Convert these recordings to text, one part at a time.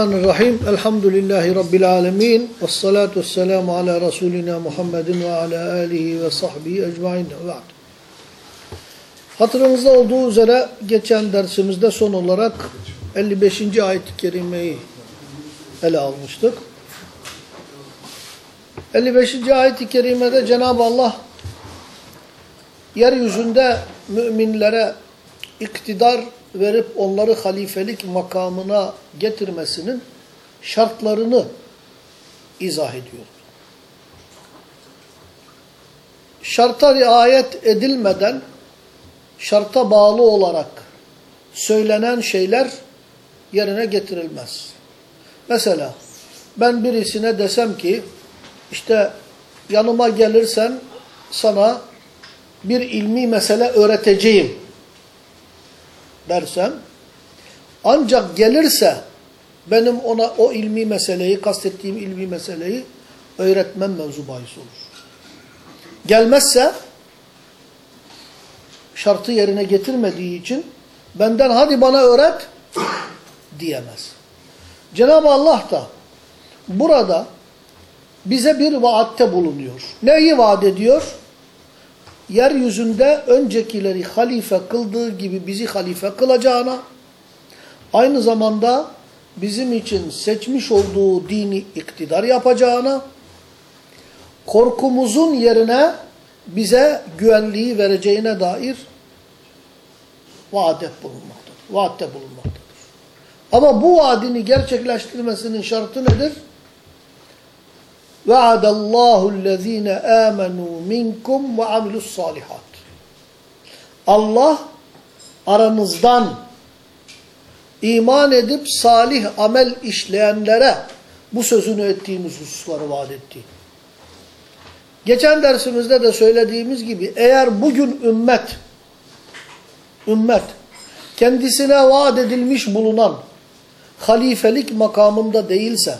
Bismillahirrahmanirrahim. Elhamdülillahi Rabbil alemin. Ve salatu vesselamu ala Resulina Muhammedin ve ala alihi ve sahbihi ecmain. Ba'd. Hatırınızda olduğu üzere geçen dersimizde son olarak 55. ayet-i kerimeyi ele almıştık. 55. ayet-i kerimede Cenab-ı Allah yeryüzünde müminlere iktidar verip onları halifelik makamına getirmesinin şartlarını izah ediyor. Şarta riayet edilmeden şarta bağlı olarak söylenen şeyler yerine getirilmez. Mesela ben birisine desem ki işte yanıma gelirsen sana bir ilmi mesele öğreteceğim dersem ancak gelirse benim ona o ilmi meseleyi, kastettiğim ilmi meseleyi öğretmem mevzu olur. Gelmezse şartı yerine getirmediği için benden hadi bana öğret diyemez. Cenab-ı Allah da burada bize bir vaatte bulunuyor. Neyi vaat ediyor? Yeryüzünde öncekileri halife kıldığı gibi bizi halife kılacağına, aynı zamanda bizim için seçmiş olduğu dini iktidar yapacağına, korkumuzun yerine bize güvenliği vereceğine dair vaadet bulunmaktadır. Vaatte bulunmaktadır. Ama bu vaadini gerçekleştirmesinin şartı nedir? وَعَدَ اللّٰهُ الَّذ۪ينَ آمَنُوا مِنْكُمْ وَعَمِلُوا الصَّالِحَاتِ Allah aranızdan iman edip salih amel işleyenlere bu sözünü ettiğimiz hususları vaat etti. Geçen dersimizde de söylediğimiz gibi eğer bugün ümmet ümmet kendisine vaat edilmiş bulunan halifelik makamında değilse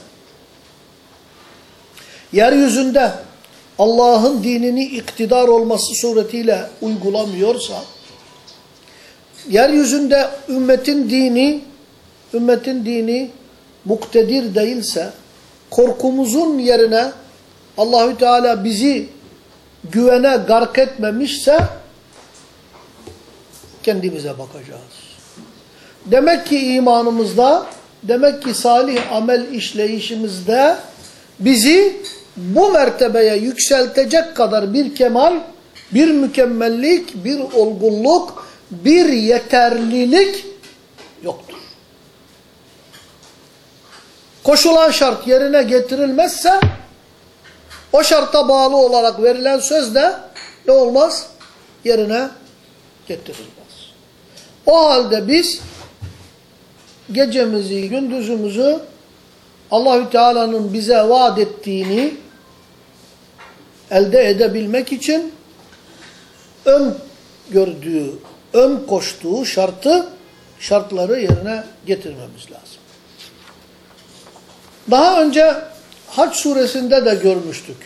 yeryüzünde Allah'ın dinini iktidar olması suretiyle uygulamıyorsa, yeryüzünde ümmetin dini, ümmetin dini muktedir değilse, korkumuzun yerine Allahü Teala bizi güvene gark etmemişse, kendimize bakacağız. Demek ki imanımızda, demek ki salih amel işleyişimizde bizi bu mertebeye yükseltecek kadar bir kemal, bir mükemmellik, bir olgunluk, bir yeterlilik yoktur. Koşulan şart yerine getirilmezse o şarta bağlı olarak verilen söz de ne olmaz? Yerine getirilmez. O halde biz gecemizi, gündüzümüzü Allahü Teala'nın bize vaat ettiğini elde edebilmek için ön gördüğü, ön koştuğu şartı, şartları yerine getirmemiz lazım. Daha önce Hac suresinde de görmüştük.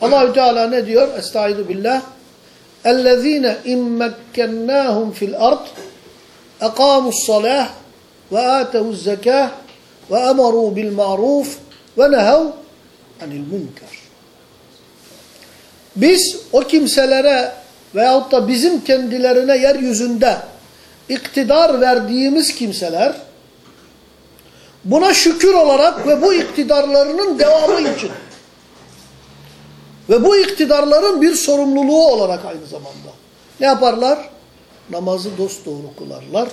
Allahü Teala ne diyor? Estaizu billah. اَلَّذ۪ينَ اِمْ مَكَّنَّاهُمْ فِي الْأَرْضِ اَقَامُوا الصَّلَاةِ وَآتَهُ الزَّكَاةِ وَاَمَرُوا بِالْمَعْرُوفِ وَنَهَوْا عَنِ الْمُنْكَرِ biz o kimselere veyahut da bizim kendilerine yeryüzünde iktidar verdiğimiz kimseler buna şükür olarak ve bu iktidarlarının devamı için ve bu iktidarların bir sorumluluğu olarak aynı zamanda ne yaparlar? Namazı dosdoğru kılarlar,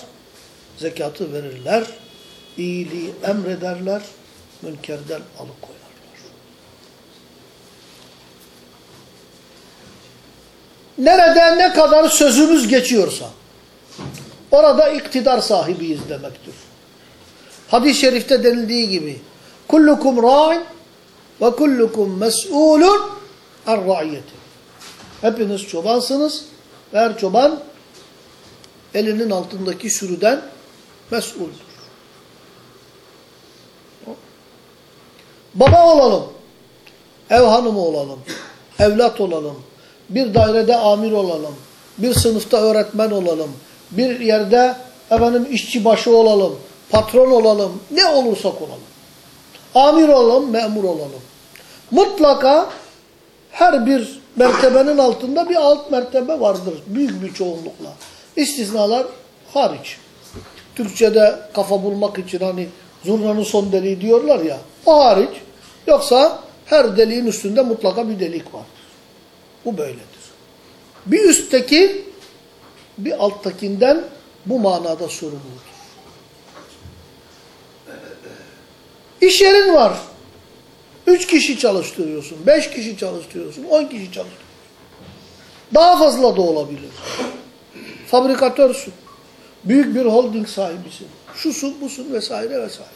zekatı verirler, iyiliği emrederler, münkerden alıkoyarlar. Nerede ne kadar sözümüz geçiyorsa, orada iktidar sahibiyiz demektir. Hadis-i şerifte denildiği gibi, kullukum ra'in ve kullukum mes'ulun an ra'iyeti. Hepiniz çobansınız ve her çoban elinin altındaki sürüden mes'uldür. Baba olalım, ev hanımı olalım, evlat olalım, bir dairede amir olalım, bir sınıfta öğretmen olalım, bir yerde efendim işçi başı olalım, patron olalım, ne olursak olalım. Amir olalım, memur olalım. Mutlaka her bir mertebenin altında bir alt mertebe vardır. Büyük bir çoğunlukla. İstisnalar hariç. Türkçe'de kafa bulmak için hani zurnanın son deliği diyorlar ya. O hariç. Yoksa her deliğin üstünde mutlaka bir delik vardır. Bu böyledir. Bir üstteki bir alttakinden bu manada sorumludur. İş yerin var. Üç kişi çalıştırıyorsun, beş kişi çalıştırıyorsun, on kişi çalıştırıyorsun. Daha fazla da olabilir. Fabrikatörsün. Büyük bir holding sahibisin. Şusun, busun vesaire vesaire.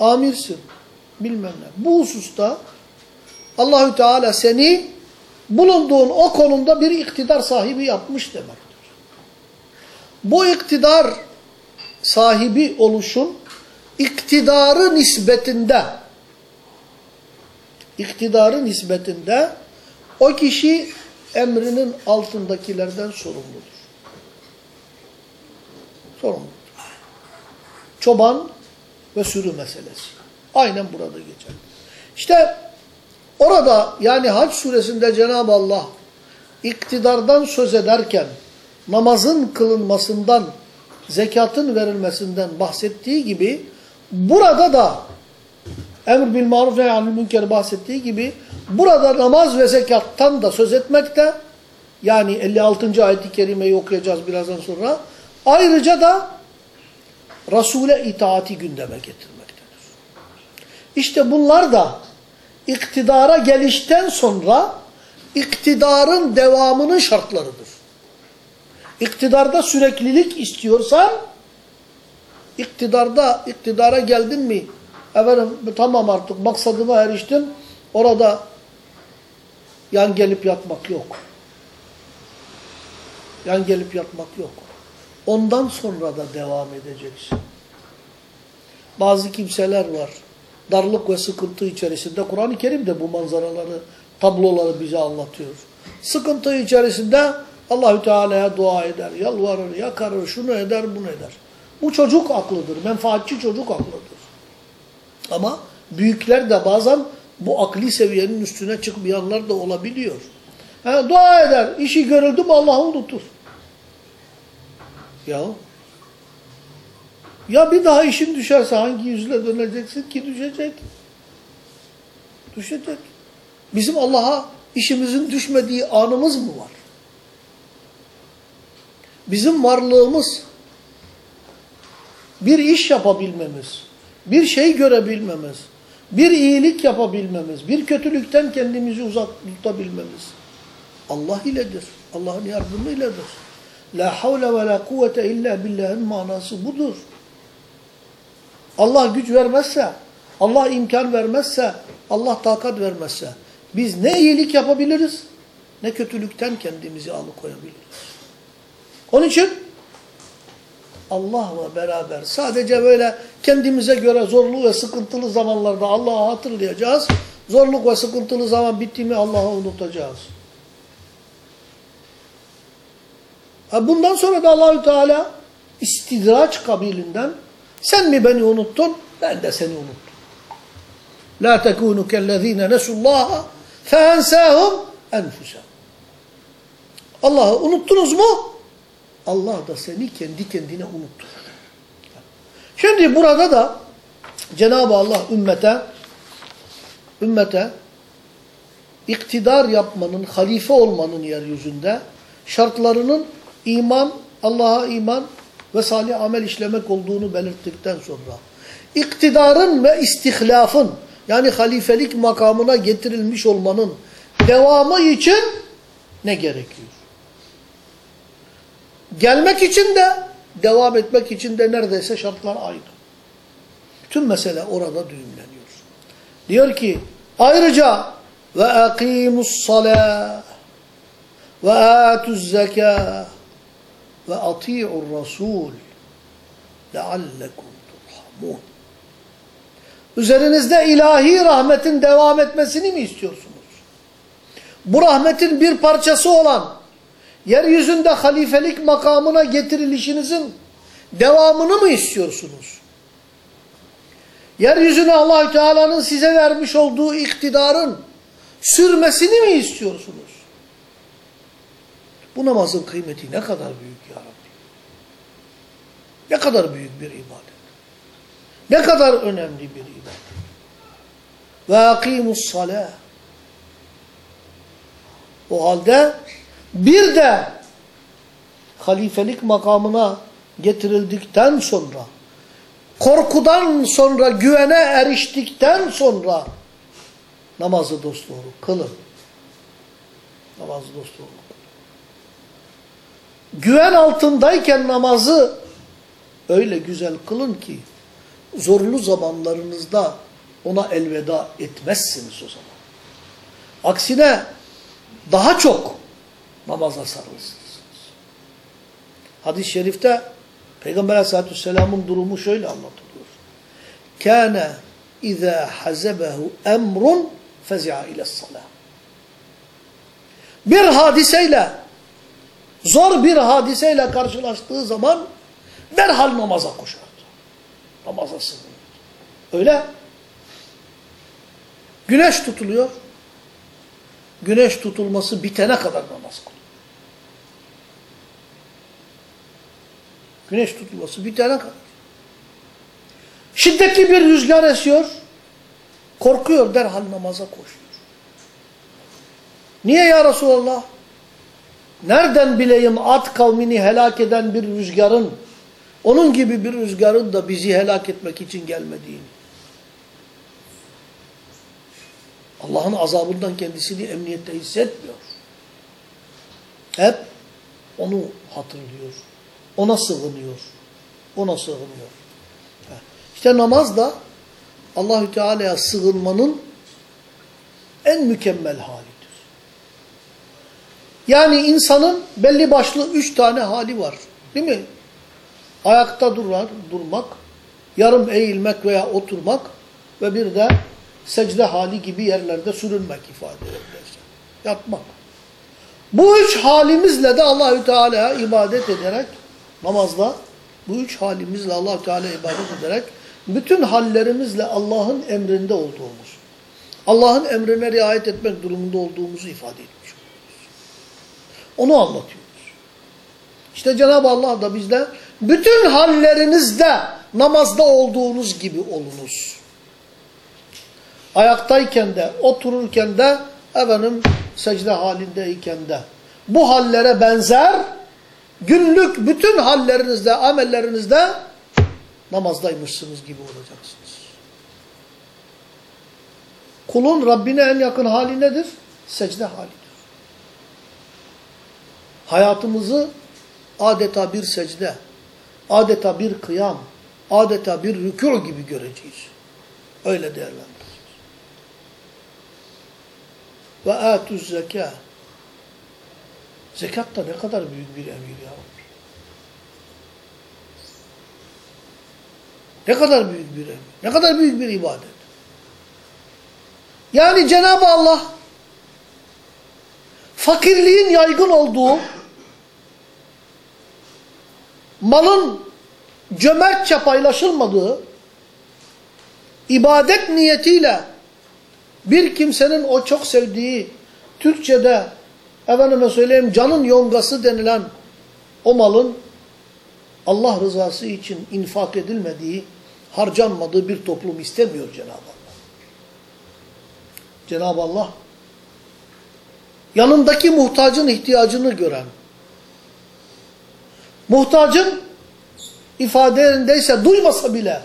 Amirsin. Bilmem ne. Bu hususta Allahü Teala seni bulunduğun o konumda bir iktidar sahibi yapmış demektir. Bu iktidar sahibi oluşun iktidarı nispetinde iktidarı nispetinde o kişi emrinin altındakilerden sorumludur. Sorumludur. Çoban ve sürü meselesi. Aynen burada geçer. İşte orada yani Hac suresinde Cenab-ı Allah iktidardan söz ederken namazın kılınmasından, zekatın verilmesinden bahsettiği gibi burada da emr bil maruf ve anil münker bahsettiği gibi burada namaz ve zekattan da söz etmekte yani 56. ayet-i kerimeyi okuyacağız birazdan sonra ayrıca da Resul'e itaati gündeme getirmektedir. İşte bunlar da iktidara gelişten sonra iktidarın devamının şartlarıdır. İktidarda süreklilik istiyorsan iktidarda iktidara geldin mi efendim tamam artık maksadıma eriştim orada yan gelip yatmak yok. Yan gelip yatmak yok. Ondan sonra da devam edeceksin. Bazı kimseler var. Darlık ve sıkıntı içerisinde Kur'an-ı Kerim de bu manzaraları, tabloları bize anlatıyor. Sıkıntı içerisinde Allahü Teala'ya dua eder, yalvarır, yakarır, şunu eder, bunu eder. Bu çocuk aklıdır, menfaatçi çocuk aklıdır. Ama büyükler de bazen bu akli seviyenin üstüne çıkmayanlar da olabiliyor. Ha, dua eder, işi görüldü mü Allah'ı unutur. Ya ya bir daha işin düşerse hangi yüzle döneceksin ki düşecek? Düşecek. Bizim Allah'a işimizin düşmediği anımız mı var? Bizim varlığımız, bir iş yapabilmemiz, bir şey görebilmemiz, bir iyilik yapabilmemiz, bir kötülükten kendimizi uzak tutabilmemiz Allah iledir. Allah'ın yardımıyladır. La havle ve la kuvvete illa billah'ın manası budur. Allah güç vermezse, Allah imkan vermezse, Allah takat vermezse biz ne iyilik yapabiliriz ne kötülükten kendimizi alıkoyabiliriz. Onun için Allah'la beraber sadece böyle kendimize göre zorlu ve sıkıntılı zamanlarda Allah'ı hatırlayacağız. Zorluk ve sıkıntılı zaman bitti mi Allah'ı unutacağız. Bundan sonra da Allahü Teala istidraç kabilinden sen mi beni unuttun? Ben de seni unuttum. La tekunu kellezine nesullaha feensahum enfusahum. Allah'ı unuttunuz mu? Allah da seni kendi kendine unuttu. Şimdi burada da Cenab-ı Allah ümmete ümmete iktidar yapmanın, halife olmanın yeryüzünde şartlarının iman, Allah'a iman ve salih amel işlemek olduğunu belirttikten sonra iktidarın ve istihlafın yani halifelik makamına getirilmiş olmanın devamı için ne gerekiyor? Gelmek için de devam etmek için de neredeyse şartlar aynı. Tüm mesele orada düğümleniyor. Diyor ki ayrıca ve akimus salah ve atuz zekâ ve ati'ur rasul leallekum turhamun. Üzerinizde ilahi rahmetin devam etmesini mi istiyorsunuz? Bu rahmetin bir parçası olan yeryüzünde halifelik makamına getirilişinizin devamını mı istiyorsunuz? Yeryüzüne allah Teala'nın size vermiş olduğu iktidarın sürmesini mi istiyorsunuz? Bu namazın kıymeti ne kadar büyük ya Rabbi. Ne kadar büyük bir ibadet. Ne kadar önemli bir ibadet. Ve akimus salah. O halde bir de halifelik makamına getirildikten sonra korkudan sonra güvene eriştikten sonra namazı dosdoğru kılın. Namazı dosdoğru. Güven altındayken namazı öyle güzel kılın ki zorlu zamanlarınızda ona elveda etmezsiniz o zaman. Aksine daha çok namaza sarılırsınız. Hadis-i şerifte Peygamber aleyhissalatü vesselamın durumu şöyle anlatılıyor. Kâne izâ hazebehu emrun fezi'a ile's-salâh. Bir hadiseyle, zor bir hadiseyle karşılaştığı zaman derhal namaza koşardı. Namaza sığınırdı. Öyle. Güneş tutuluyor. Güneş tutulması bitene kadar namaz kılıyor. Güneş tutulması bitene kadar. Şiddetli bir rüzgar esiyor. Korkuyor derhal namaza koşuyor. Niye ya Resulallah? Nereden bileyim at kavmini helak eden bir rüzgarın, onun gibi bir rüzgarın da bizi helak etmek için gelmediğini. Allah'ın azabından kendisini emniyette hissetmiyor. Hep onu hatırlıyor. Ona sığınıyor. Ona sığınıyor. İşte namaz da Allahü Teala'ya sığınmanın en mükemmel halidir. Yani insanın belli başlı üç tane hali var. Değil mi? Ayakta durar, durmak, yarım eğilmek veya oturmak ve bir de secde hali gibi yerlerde sürünmek ifade ederse. Yatmak. Bu üç halimizle de Allahü Teala'ya ibadet ederek namazda bu üç halimizle Allahü Teala'ya ibadet ederek bütün hallerimizle Allah'ın emrinde olduğumuz, Allah'ın emrine riayet etmek durumunda olduğumuzu ifade oluyoruz. Onu anlatıyoruz. İşte Cenab-ı Allah da bizden bütün hallerinizde namazda olduğunuz gibi olunuz. Ayaktayken de, otururken de, efendim secde halindeyken de. Bu hallere benzer günlük bütün hallerinizde, amellerinizde namazdaymışsınız gibi olacaksınız. Kulun Rabbine en yakın hali nedir? Secde halidir. Hayatımızı adeta bir secde, adeta bir kıyam, adeta bir rükû gibi göreceğiz. Öyle değerlendireceğiz. Ve atuz zeka. Zekat da ne kadar büyük bir emir ya. Ne kadar büyük bir emir. Ne kadar büyük bir ibadet. Yani Cenab-ı Allah fakirliğin yaygın olduğu malın cömertçe paylaşılmadığı ibadet niyetiyle bir kimsenin o çok sevdiği Türkçe'de efendime söyleyeyim canın yongası denilen o malın Allah rızası için infak edilmediği, harcanmadığı bir toplum istemiyor Cenab-ı Allah. Cenab-ı Allah yanındaki muhtacın ihtiyacını gören, muhtacın ifadelerindeyse duymasa bile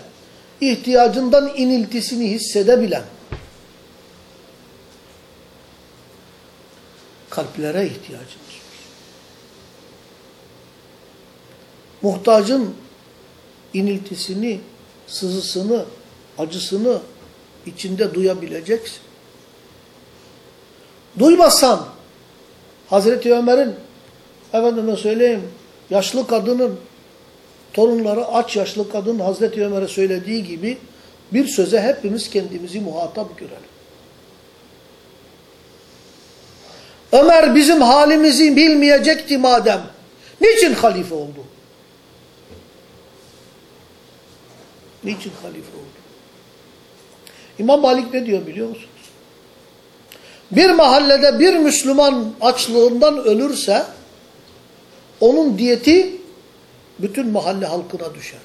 ihtiyacından iniltisini hissedebilen kalplere ihtiyacımız var. Muhtacın iniltisini, sızısını, acısını içinde duyabileceksin. Duymazsan Hazreti Ömer'in efendime söyleyeyim yaşlı kadının torunları aç yaşlı kadın Hazreti Ömer'e söylediği gibi bir söze hepimiz kendimizi muhatap görelim. Ömer bizim halimizi bilmeyecekti madem. Niçin halife oldu? Niçin halife oldu? İmam Malik ne diyor biliyor musunuz? Bir mahallede bir Müslüman açlığından ölürse onun diyeti bütün mahalle halkına düşer.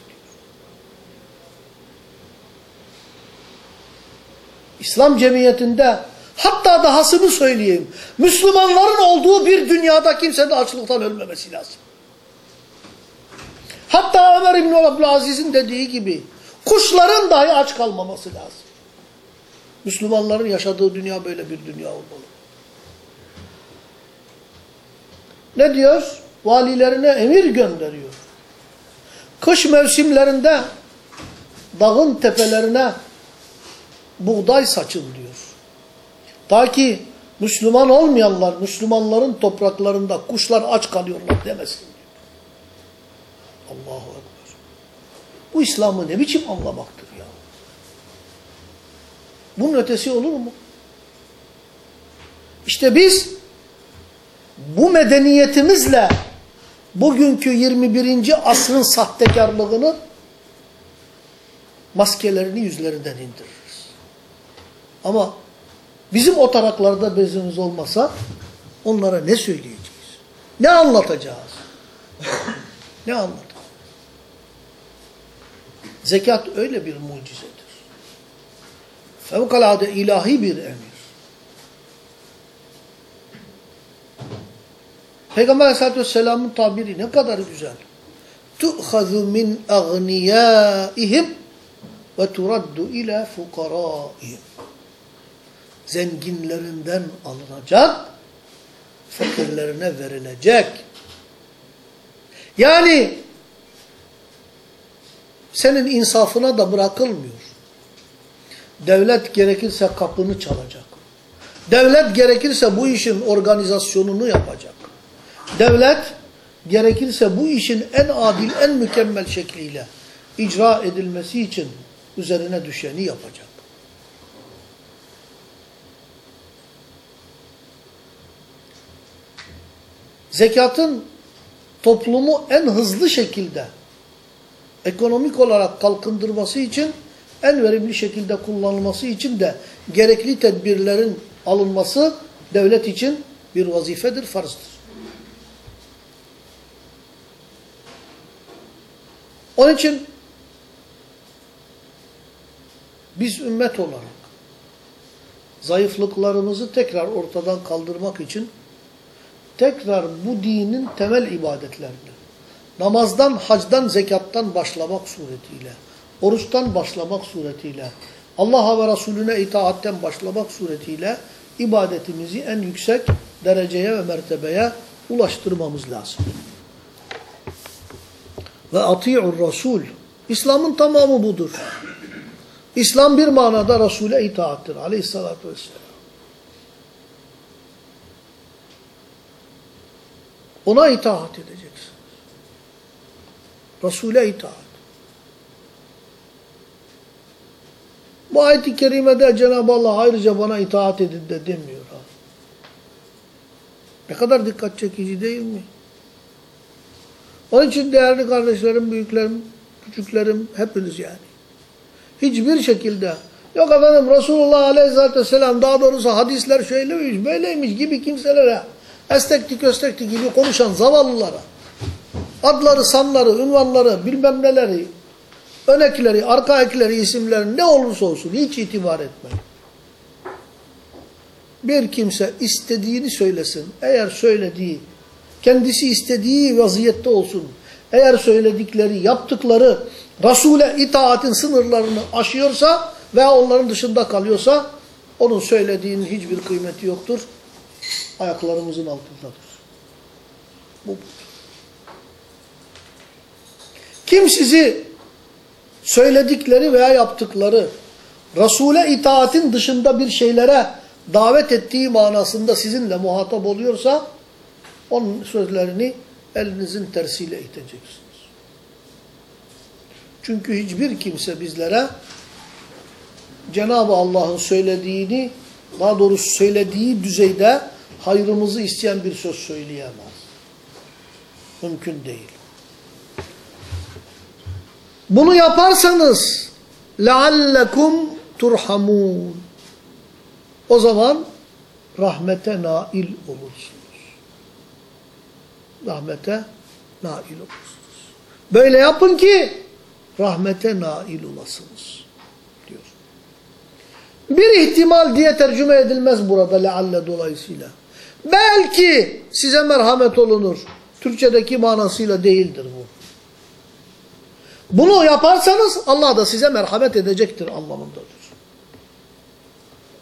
İslam cemiyetinde hatta dahasını söyleyeyim. Müslümanların olduğu bir dünyada kimsenin açlıktan ölmemesi lazım. Hatta Ömer İbni Abdülaziz'in dediği gibi kuşların dahi aç kalmaması lazım. Müslümanların yaşadığı dünya böyle bir dünya olmalı. Ne diyor? Valilerine emir gönderiyor. Kış mevsimlerinde dağın tepelerine buğday saçın diyor. Ta ki Müslüman olmayanlar, Müslümanların topraklarında kuşlar aç kalıyorlar demesin diyor. Allahu Ekber. Bu İslam'ı ne biçim anlamaktır ya? Bunun ötesi olur mu? İşte biz bu medeniyetimizle bugünkü 21. asrın sahtekarlığını maskelerini yüzlerinden indiririz. Ama bizim o taraklarda bezimiz olmasa onlara ne söyleyeceğiz? Ne anlatacağız? ne anlatacağız? Zekat öyle bir mucizedir. Fevkalade ilahi bir emir. Peygamber aleyhissalatü vesselamın tabiri ne kadar güzel. Min agniyaihim ve turaddu ila fukaraihim. Zenginlerinden alınacak, fakirlerine verilecek. Yani senin insafına da bırakılmıyor. Devlet gerekirse kapını çalacak. Devlet gerekirse bu işin organizasyonunu yapacak. Devlet gerekirse bu işin en adil, en mükemmel şekliyle icra edilmesi için üzerine düşeni yapacak. Zekatın toplumu en hızlı şekilde ekonomik olarak kalkındırması için en verimli şekilde kullanılması için de gerekli tedbirlerin alınması devlet için bir vazifedir, farzdır. Onun için biz ümmet olarak zayıflıklarımızı tekrar ortadan kaldırmak için tekrar bu dinin temel ibadetlerini namazdan, hacdan, zekattan başlamak suretiyle, oruçtan başlamak suretiyle, Allah'a ve Resulüne itaatten başlamak suretiyle ibadetimizi en yüksek dereceye ve mertebeye ulaştırmamız lazım. Ve ati'ur Resul. İslam'ın tamamı budur. İslam bir manada Resul'e itaattir aleyhissalatü vesselam. Ona itaat edeceksiniz. Resul'e itaat. Bu ayet-i kerimede Cenab-ı Allah ayrıca bana itaat edin de demiyor. Ha. Ne kadar dikkat çekici değil mi? Onun için değerli kardeşlerim, büyüklerim, küçüklerim, hepiniz yani. Hiçbir şekilde yok efendim Resulullah Aleyhisselatü Vesselam daha doğrusu hadisler şöyleymiş, böyleymiş gibi kimselere estekti köstekti gibi konuşan zavallılara adları, sanları, ünvanları, bilmem neleri, ön ekleri, arka ekleri, isimleri ne olursa olsun hiç itibar etmeyin. Bir kimse istediğini söylesin. Eğer söylediği, kendisi istediği vaziyette olsun. Eğer söyledikleri, yaptıkları Resul'e itaatin sınırlarını aşıyorsa veya onların dışında kalıyorsa onun söylediğinin hiçbir kıymeti yoktur. Ayaklarımızın altındadır. Bu Kim sizi söyledikleri veya yaptıkları Resul'e itaatin dışında bir şeylere davet ettiği manasında sizinle muhatap oluyorsa onun sözlerini elinizin tersiyle iteceksiniz. Çünkü hiçbir kimse bizlere Cenab-ı Allah'ın söylediğini daha doğrusu söylediği düzeyde hayrımızı isteyen bir söz söyleyemez. Mümkün değil. Bunu yaparsanız لَعَلَّكُمْ turhamun. O zaman rahmete nail olursunuz. Rahmete nail olursunuz. Böyle yapın ki rahmete nail olasınız diyor. Bir ihtimal diye tercüme edilmez burada lealle dolayısıyla. Belki size merhamet olunur. Türkçedeki manasıyla değildir bu. Bunu yaparsanız Allah da size merhamet edecektir anlamındadır.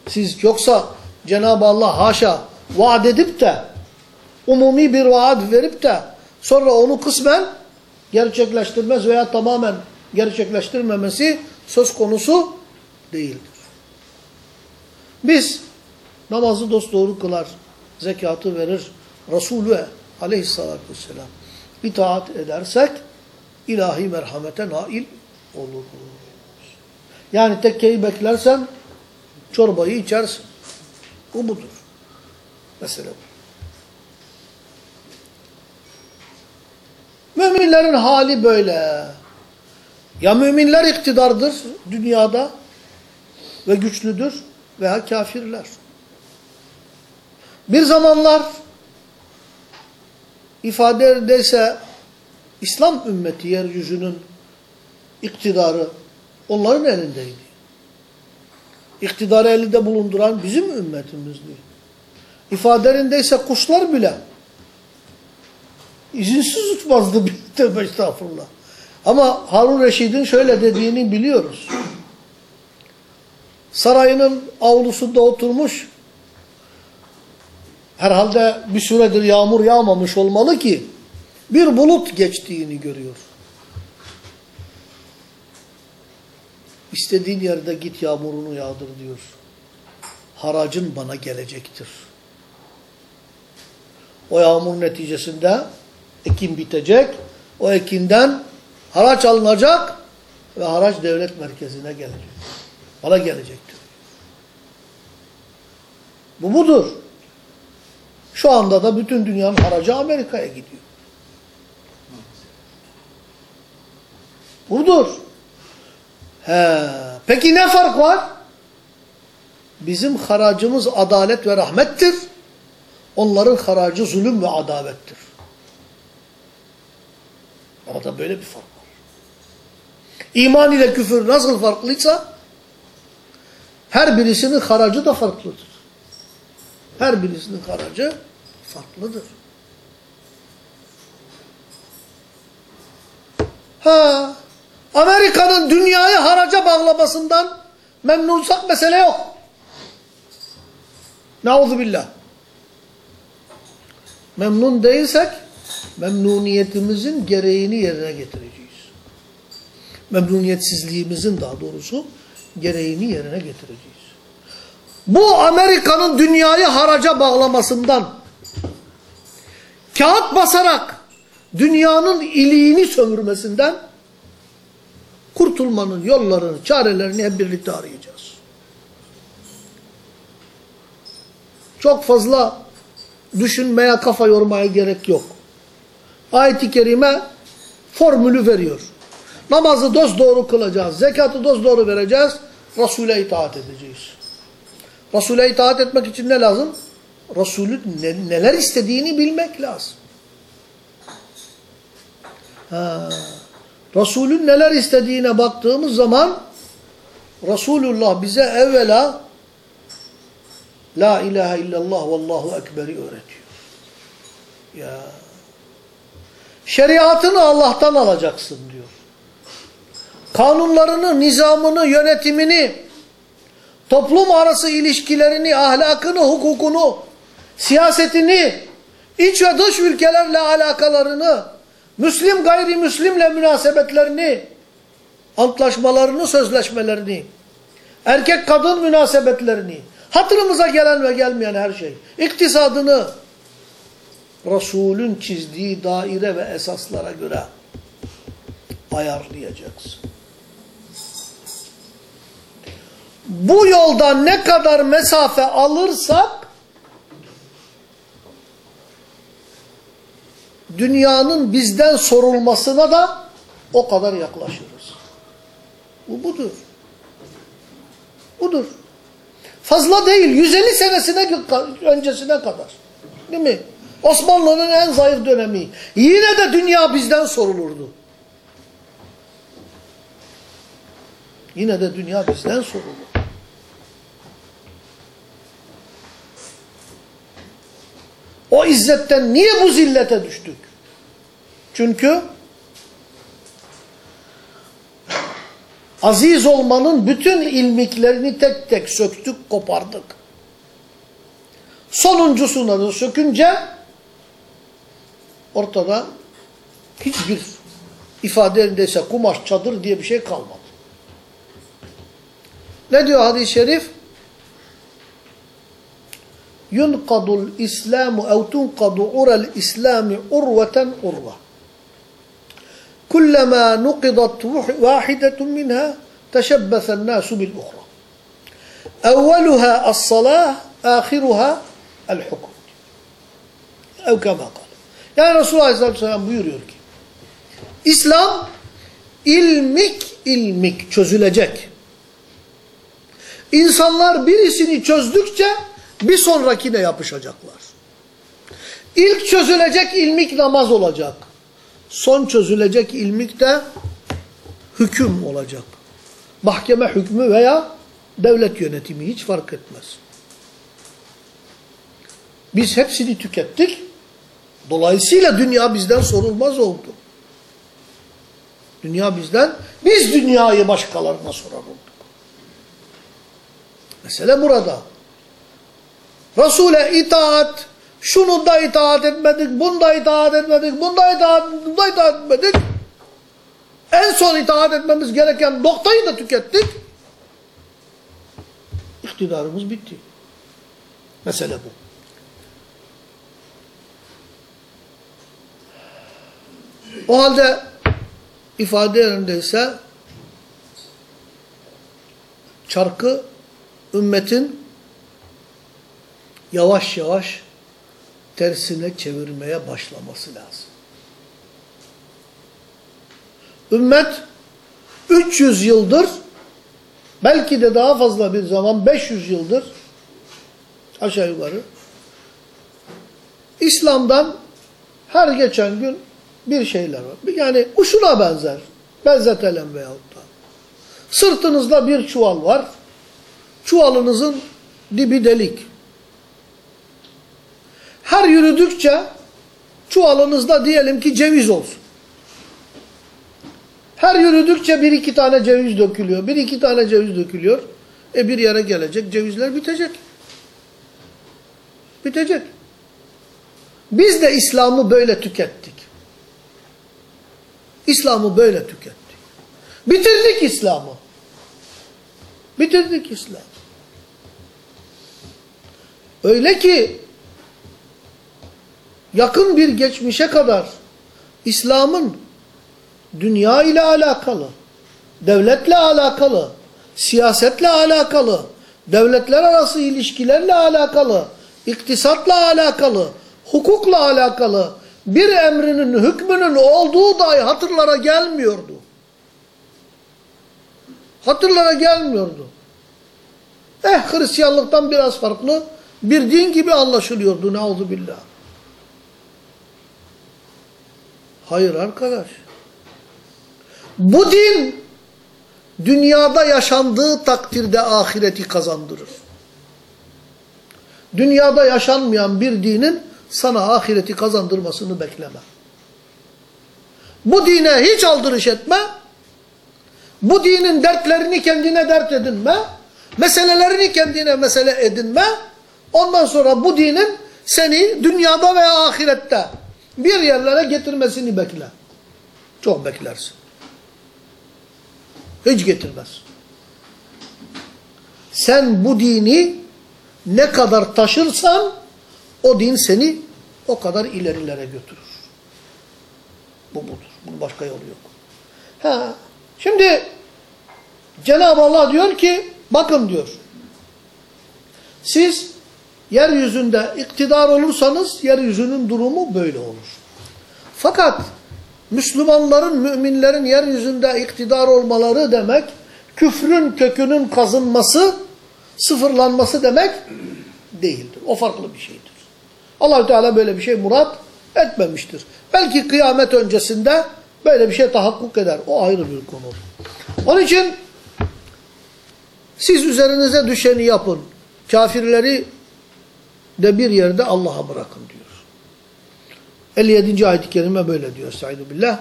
Siz yoksa Cenab-ı Allah haşa vaat edip de umumi bir vaat verip de sonra onu kısmen gerçekleştirmez veya tamamen gerçekleştirmemesi söz konusu değildir. Biz namazı dosdoğru kılar, zekatı verir, Resulü aleyhissalatü vesselam itaat edersek ilahi merhamete nail oluruz. Yani tekkeyi beklersen çorbayı içersin. Bu budur. Mesela bu. Müminlerin hali böyle. Ya müminler iktidardır dünyada ve güçlüdür veya kafirler. Bir zamanlar ifade edilse İslam ümmeti yeryüzünün iktidarı onların elindeydi. İktidarı elinde bulunduran bizim ümmetimizdi. İfadelerindeyse kuşlar bile izinsiz uçmazdı. Tövbe estağfurullah. Ama Harun Reşid'in şöyle dediğini biliyoruz. Sarayının avlusunda oturmuş. Herhalde bir süredir yağmur yağmamış olmalı ki bir bulut geçtiğini görüyor. İstediğin yerde git yağmurunu yağdır diyor. Haracın bana gelecektir. O yağmur neticesinde ekin bitecek. O ekinden haraç alınacak ve haraç devlet merkezine gelecek. Bana gelecektir. Bu budur. Şu anda da bütün dünyanın haracı Amerika'ya gidiyor. Budur. He. Peki ne fark var? Bizim haracımız adalet ve rahmettir. Onların haracı zulüm ve adalettir. Arada böyle bir fark var. İman ile küfür nasıl farklıysa her birisinin haracı da farklıdır. Her birisinin haracı farklıdır. Ha, Amerika'nın dünyayı haraca bağlamasından memnunsak mesele yok. Nauzu billah. Memnun değilsek memnuniyetimizin gereğini yerine getireceğiz. Memnuniyetsizliğimizin daha doğrusu gereğini yerine getireceğiz. Bu Amerika'nın dünyayı haraca bağlamasından kağıt basarak dünyanın iliğini sömürmesinden kurtulmanın yollarını, çarelerini hep birlikte arayacağız. Çok fazla düşünmeye, kafa yormaya gerek yok. Ayet-i Kerime formülü veriyor. Namazı dosdoğru kılacağız, zekatı dosdoğru vereceğiz, Resul'e itaat edeceğiz. Resul'e itaat etmek için ne lazım? Resul'ün ne, neler istediğini bilmek lazım. Ha. Resul'ün neler istediğine baktığımız zaman Resulullah bize evvela La ilahe illallah vallahu ekberi öğretiyor. Ya. Şeriatını Allah'tan alacaksın diyor. Kanunlarını, nizamını, yönetimini, toplum arası ilişkilerini, ahlakını, hukukunu, siyasetini, iç ve dış ülkelerle alakalarını, Müslim gayrimüslimle münasebetlerini, antlaşmalarını, sözleşmelerini, erkek kadın münasebetlerini, hatırımıza gelen ve gelmeyen her şey, iktisadını, Resulün çizdiği daire ve esaslara göre ayarlayacaksın. Bu yoldan ne kadar mesafe alırsak dünyanın bizden sorulmasına da o kadar yaklaşırız. Bu budur. Budur. Fazla değil. 150 senesine öncesine kadar. Değil mi? Osmanlı'nın en zayıf dönemi. Yine de dünya bizden sorulurdu. Yine de dünya bizden sorulur. O izzetten niye bu zillete düştük? Çünkü aziz olmanın bütün ilmiklerini tek tek söktük, kopardık. Sonuncusuna da sökünce ortada hiçbir ifade elindeyse kumaş, çadır diye bir şey kalmadı. Ne diyor hadis-i şerif? يُنْقَدُ الْاِسْلَامُ اَوْ تُنْقَدُ عُرَ الْاِسْلَامِ عُرْوَةً عُرْوَةً كلما نقضت واحدة منها تشبث الناس بالأخرى أولها الصلاة آخرها الحكم أو كما قال Yani Resulullah Aleyhisselatü Vesselam buyuruyor ki, İslam ilmik ilmik çözülecek. İnsanlar birisini çözdükçe bir sonrakine yapışacaklar. İlk çözülecek ilmik namaz olacak. Son çözülecek ilmik de hüküm olacak. Mahkeme hükmü veya devlet yönetimi hiç fark etmez. Biz hepsini tükettik. Dolayısıyla dünya bizden sorulmaz oldu. Dünya bizden, biz dünyayı başkalarına sorar olduk. Mesele burada. Resul'e itaat, şunu da itaat etmedik, bunda itaat etmedik, bunda itaat, bunda itaat etmedik. En son itaat etmemiz gereken noktayı da tükettik. İktidarımız bitti. Mesele bu. O halde ifade yerindeyse çarkı ümmetin yavaş yavaş tersine çevirmeye başlaması lazım. Ümmet 300 yıldır belki de daha fazla bir zaman 500 yıldır aşağı yukarı İslam'dan her geçen gün bir şeyler var. Yani uşuna benzer. Benzetelim veyahut da. Sırtınızda bir çuval var. Çuvalınızın dibi delik. Her yürüdükçe çuvalınızda diyelim ki ceviz olsun. Her yürüdükçe bir iki tane ceviz dökülüyor. Bir iki tane ceviz dökülüyor. E bir yere gelecek cevizler bitecek. Bitecek. Biz de İslam'ı böyle tükettik. İslam'ı böyle tükettik. Bitirdik İslam'ı. Bitirdik İslam'ı. Öyle ki yakın bir geçmişe kadar İslam'ın dünya ile alakalı, devletle alakalı, siyasetle alakalı, devletler arası ilişkilerle alakalı, iktisatla alakalı, hukukla alakalı bir emrinin hükmünün olduğu dahi hatırlara gelmiyordu. Hatırlara gelmiyordu. Eh Hristiyanlıktan biraz farklı bir din gibi anlaşılıyordu neuzu billah. Hayır arkadaş. Bu din dünyada yaşandığı takdirde ahireti kazandırır. Dünyada yaşanmayan bir dinin sana ahireti kazandırmasını bekleme. Bu dine hiç aldırış etme. Bu dinin dertlerini kendine dert edinme. Meselelerini kendine mesele edinme. Ondan sonra bu dinin seni dünyada veya ahirette bir yerlere getirmesini bekle. Çok beklersin. Hiç getirmez. Sen bu dini ne kadar taşırsan o din seni o kadar ilerilere götürür. Bu budur. Bunun başka yolu yok. Ha, şimdi Cenab-ı Allah diyor ki bakın diyor. Siz yeryüzünde iktidar olursanız yeryüzünün durumu böyle olur. Fakat Müslümanların, müminlerin yeryüzünde iktidar olmaları demek, küfrün kökünün kazınması, sıfırlanması demek değildir. O farklı bir şeydir allah Teala böyle bir şey murat etmemiştir. Belki kıyamet öncesinde böyle bir şey tahakkuk eder. O ayrı bir konu. Onun için siz üzerinize düşeni yapın. Kafirleri de bir yerde Allah'a bırakın diyor. 57. ayet-i kerime böyle diyor. Estaizu billah.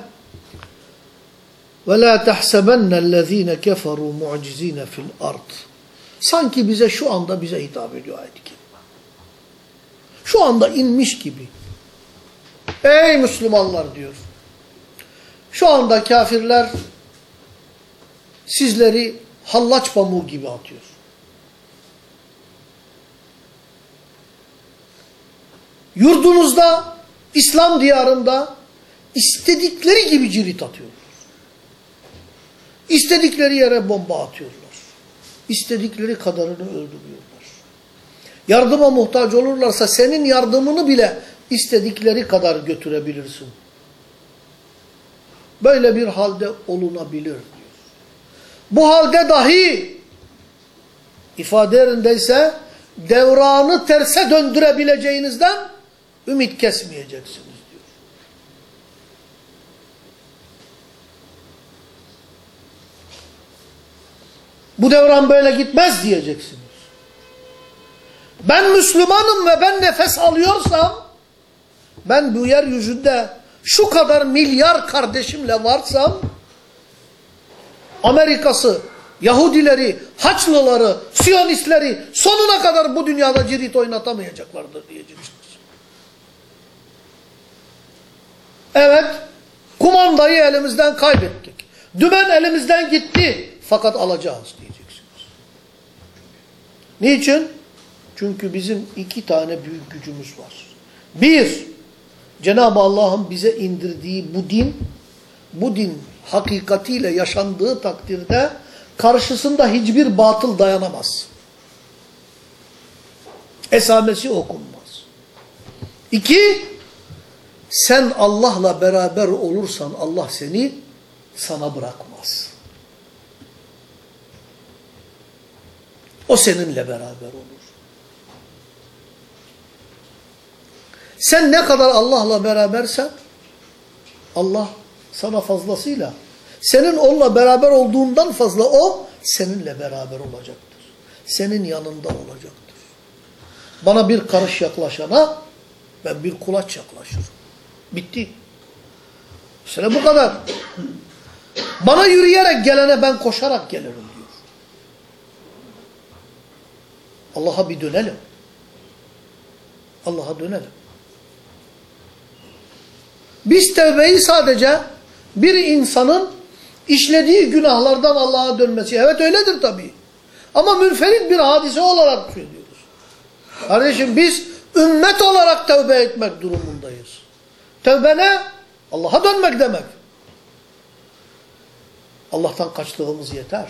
وَلَا تَحْسَبَنَّ الَّذ۪ينَ كَفَرُوا مُعْجِز۪ينَ فِي الْأَرْضِ Sanki bize şu anda bize hitap ediyor ayet-i kerime. Şu anda inmiş gibi. Ey Müslümanlar diyor. Şu anda kafirler sizleri hallaç pamuğu gibi atıyor. Yurdunuzda, İslam diyarında istedikleri gibi cirit atıyorlar. İstedikleri yere bomba atıyorlar. İstedikleri kadarını öldürüyorlar. Yardıma muhtaç olurlarsa senin yardımını bile istedikleri kadar götürebilirsin. Böyle bir halde olunabilir. Bu halde dahi ifade yerindeyse devranı terse döndürebileceğinizden ümit kesmeyeceksiniz diyor. Bu devran böyle gitmez diyeceksiniz. Ben Müslümanım ve ben nefes alıyorsam ben bu yeryüzünde şu kadar milyar kardeşimle varsam Amerika'sı, Yahudileri, Haçlıları, Siyonistleri sonuna kadar bu dünyada cirit oynatamayacaklardır diyeceksiniz. Evet, kumandayı elimizden kaybettik. Dümen elimizden gitti. Fakat alacağız diyeceksiniz. Niçin? Çünkü bizim iki tane büyük gücümüz var. Bir, Cenab-ı Allah'ın bize indirdiği bu din, bu din hakikatiyle yaşandığı takdirde karşısında hiçbir batıl dayanamaz. Esamesi okunmaz. İki, sen Allah'la beraber olursan Allah seni sana bırakmaz. O seninle beraber olur. Sen ne kadar Allah'la berabersen Allah sana fazlasıyla senin onunla beraber olduğundan fazla o seninle beraber olacaktır. Senin yanında olacaktır. Bana bir karış yaklaşana ben bir kulaç yaklaşırım. Bitti. Mesela bu kadar. Bana yürüyerek gelene ben koşarak gelirim diyor. Allah'a bir dönelim. Allah'a dönelim. Biz tevbeyi sadece bir insanın işlediği günahlardan Allah'a dönmesi. Evet öyledir tabii. Ama münferit bir hadise olarak söylüyoruz. Kardeşim biz ümmet olarak tevbe etmek durumundayız. Tevbe ne? Allah'a dönmek demek. Allah'tan kaçtığımız yeter.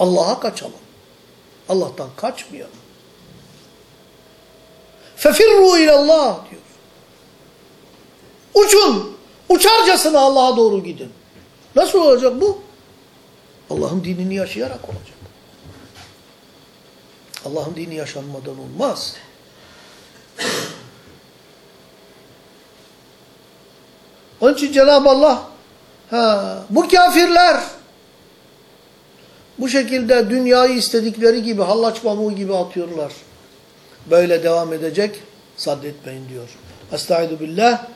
Allah'a kaçalım. Allah'tan kaçmayalım. Fefirru ilallah diyor. Uçun. Uçarcasına Allah'a doğru gidin. Nasıl olacak bu? Allah'ın dinini yaşayarak olacak. Allah'ın dini yaşanmadan olmaz. Onun için Cenab-ı Allah ha, bu kafirler bu şekilde dünyayı istedikleri gibi hallaç pamuğu gibi atıyorlar. Böyle devam edecek. Saddetmeyin diyor. Estaizu billah.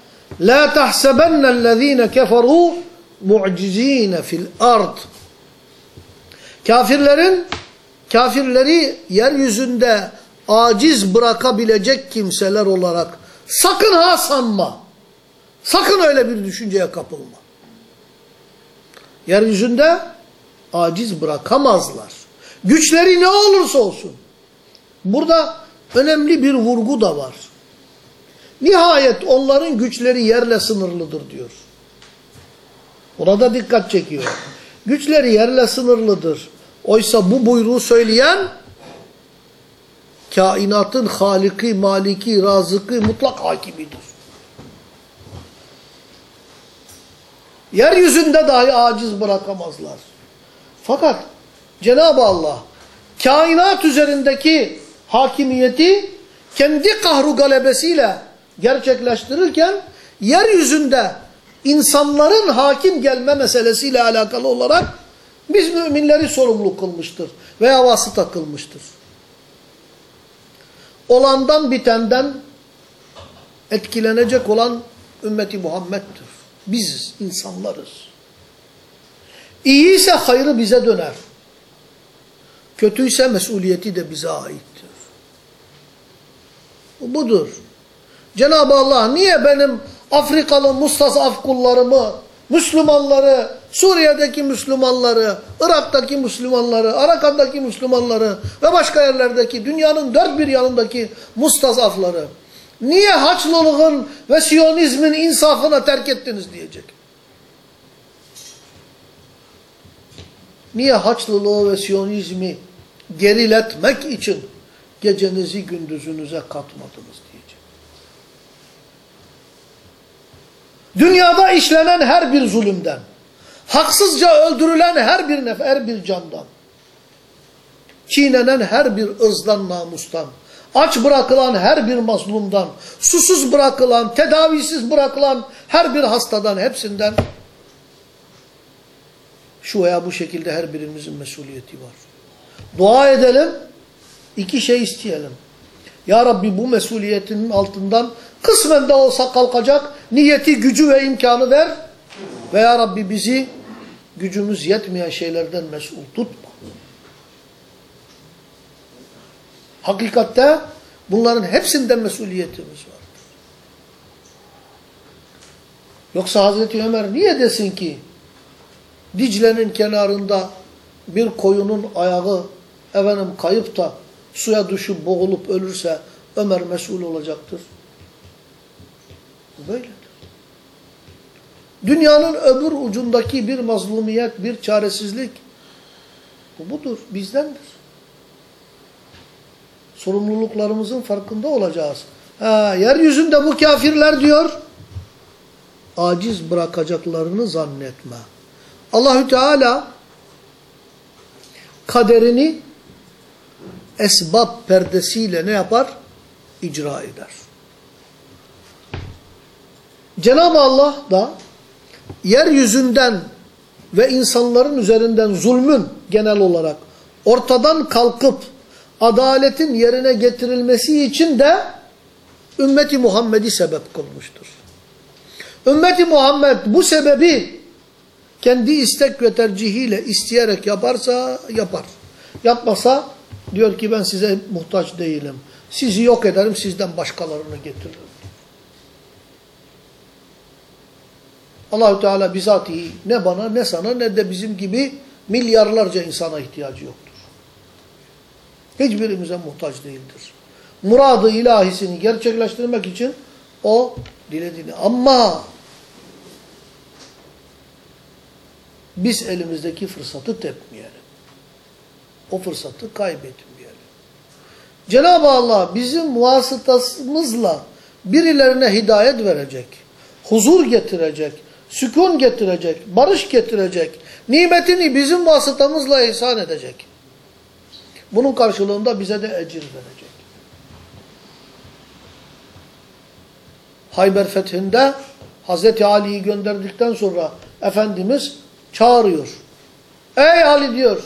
La tahsebennellezine keferu mu'cizine fil ard. Kafirlerin kafirleri yeryüzünde aciz bırakabilecek kimseler olarak sakın ha sanma. Sakın öyle bir düşünceye kapılma. Yeryüzünde aciz bırakamazlar. Güçleri ne olursa olsun. Burada önemli bir vurgu da var. Nihayet onların güçleri yerle sınırlıdır diyor. Ona da dikkat çekiyor. Güçleri yerle sınırlıdır. Oysa bu buyruğu söyleyen kainatın haliki, maliki, razıkı, mutlak hakimidir. Yeryüzünde dahi aciz bırakamazlar. Fakat Cenab-ı Allah kainat üzerindeki hakimiyeti kendi kahru galebesiyle gerçekleştirirken yeryüzünde insanların hakim gelme meselesiyle alakalı olarak biz müminleri sorumlu kılmıştır veya vasıta kılmıştır. Olandan bitenden etkilenecek olan ümmeti Muhammed'dir. Biz insanlarız. İyi ise hayrı bize döner. Kötüyse mesuliyeti de bize aittir. Bu budur. Cenab-ı Allah niye benim Afrikalı mustazaf kullarımı, Müslümanları, Suriye'deki Müslümanları, Irak'taki Müslümanları, Arakan'daki Müslümanları ve başka yerlerdeki dünyanın dört bir yanındaki mustazafları niye Haçlılığın ve Siyonizmin insafına terk ettiniz diyecek. Niye Haçlılığı ve Siyonizmi geriletmek için gecenizi gündüzünüze katmadınız diyecek. Dünyada işlenen her bir zulümden, haksızca öldürülen her bir nefer, her bir candan, çiğnenen her bir ırzdan, namustan, aç bırakılan her bir mazlumdan, susuz bırakılan, tedavisiz bırakılan her bir hastadan, hepsinden şu veya bu şekilde her birimizin mesuliyeti var. Dua edelim, iki şey isteyelim. Ya Rabbi bu mesuliyetinin altından kısmen de olsa kalkacak niyeti, gücü ve imkanı ver. Ve Ya Rabbi bizi gücümüz yetmeyen şeylerden mesul tutma. Hakikatte bunların hepsinden mesuliyetimiz var. Yoksa Hazreti Ömer niye desin ki Dicle'nin kenarında bir koyunun ayağı efendim kayıp da suya düşüp boğulup ölürse Ömer mesul olacaktır. Böyledir. Dünyanın öbür ucundaki bir mazlumiyet, bir çaresizlik bu budur, bizdendir. Sorumluluklarımızın farkında olacağız. Ha, yeryüzünde bu kafirler diyor, aciz bırakacaklarını zannetme. Allahü Teala kaderini esbab perdesiyle ne yapar? İcra eder. Cenab-ı Allah da yeryüzünden ve insanların üzerinden zulmün genel olarak ortadan kalkıp adaletin yerine getirilmesi için de ümmeti Muhammed'i sebep kılmıştır. Ümmeti Muhammed bu sebebi kendi istek ve tercihiyle isteyerek yaparsa yapar. Yapmasa diyor ki ben size muhtaç değilim. Sizi yok ederim sizden başkalarını getiririm. Allahü Teala bizatihi ne bana ne sana ne de bizim gibi milyarlarca insana ihtiyacı yoktur. Hiçbirimize muhtaç değildir. Muradı ilahisini gerçekleştirmek için o dilediğini. Ama biz elimizdeki fırsatı tepmeyelim. O fırsatı kaybetmeyelim. Cenab-ı Allah bizim vasıtasımızla birilerine hidayet verecek, huzur getirecek, sükun getirecek, barış getirecek, nimetini bizim vasıtamızla ihsan edecek. Bunun karşılığında bize de ecir verecek. Hayber fethinde Hz. Ali'yi gönderdikten sonra Efendimiz çağırıyor. Ey Ali diyor.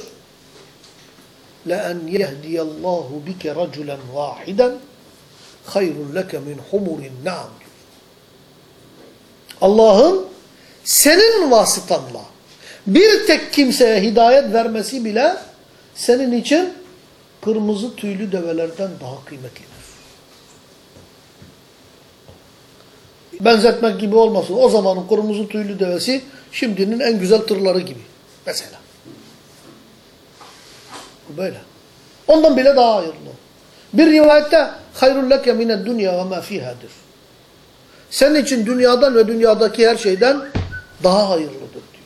لَاَنْ يَهْدِيَ اللّٰهُ بِكَ رَجُلًا وَاحِدًا خَيْرٌ لَكَ مِنْ حُمُرِ النَّعَمِ Allah'ın senin vasıtanla bir tek kimseye hidayet vermesi bile senin için kırmızı tüylü develerden daha kıymetlidir. Benzetmek gibi olmasın. O zamanın kırmızı tüylü devesi şimdinin en güzel tırları gibi. Mesela. Bu böyle. Ondan bile daha hayırlı. Bir rivayette hayrul leke mined dünya ve ma fihadır. Senin için dünyadan ve dünyadaki her şeyden daha hayırlıdır diyor.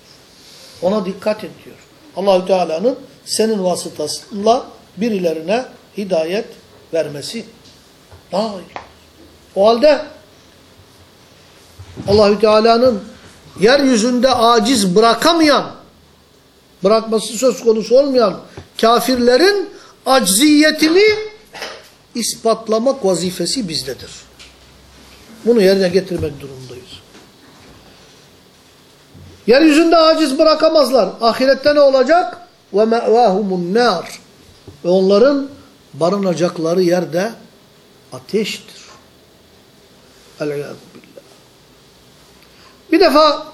Ona dikkat et diyor. Allahü Teala'nın senin vasıtasıyla birilerine hidayet vermesi daha hayırlı. O halde Allahü Teala'nın yeryüzünde aciz bırakamayan, bırakması söz konusu olmayan kafirlerin acziyetini ispatlamak vazifesi bizdedir. Bunu yerine getirmek durumundayız. Yeryüzünde aciz bırakamazlar. Ahirette ne olacak? Ve me'vahumun nar. Ve onların barınacakları yerde ateştir. El-İyâzu billah. Bir defa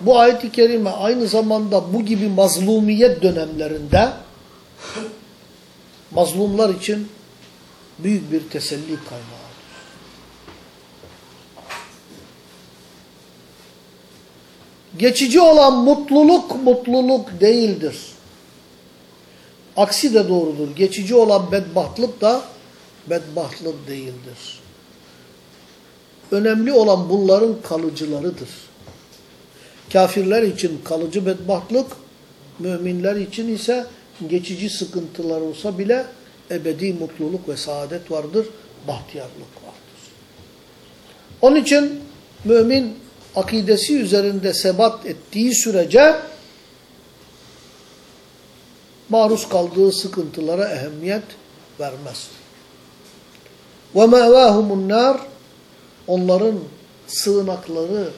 bu ayet-i kerime aynı zamanda bu gibi mazlumiyet dönemlerinde mazlumlar için büyük bir teselli kaynağı. Geçici olan mutluluk mutluluk değildir. Aksi de doğrudur. Geçici olan bedbahtlık da bedbahtlık değildir. Önemli olan bunların kalıcılarıdır. Kafirler için kalıcı bedbahtlık, müminler için ise geçici sıkıntılar olsa bile ebedi mutluluk ve saadet vardır, bahtiyarlık vardır. Onun için mümin akidesi üzerinde sebat ettiği sürece maruz kaldığı sıkıntılara ehemmiyet vermez. Ve mevahumun nar onların sığınakları,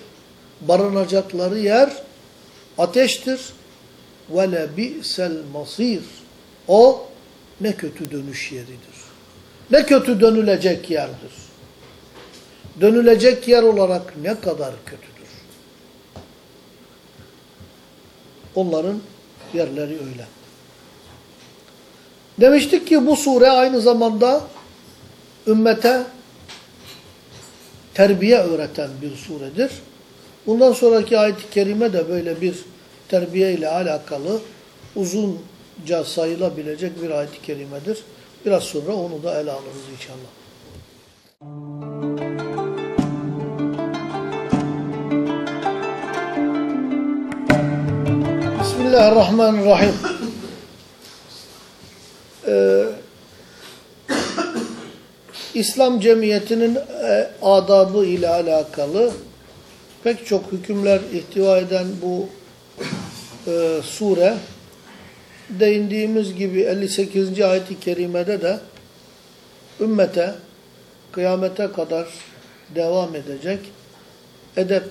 barınacakları yer ateştir. Ve le bi'sel masir. O ne kötü dönüş yeridir. Ne kötü dönülecek yerdir. Dönülecek yer olarak ne kadar kötüdür. Onların yerleri öyle. Demiştik ki bu sure aynı zamanda ümmete terbiye öğreten bir suredir. Bundan sonraki ayet-i kerime de böyle bir terbiye ile alakalı uzunca sayılabilecek bir ayet-i kerimedir. Biraz sonra onu da ele alırız inşallah. Bismillahirrahmanirrahim. Ee, İslam cemiyetinin e, adabı ile alakalı pek çok hükümler ihtiva eden bu e, sure değindiğimiz gibi 58. ayet-i kerimede de ümmete kıyamete kadar devam edecek edep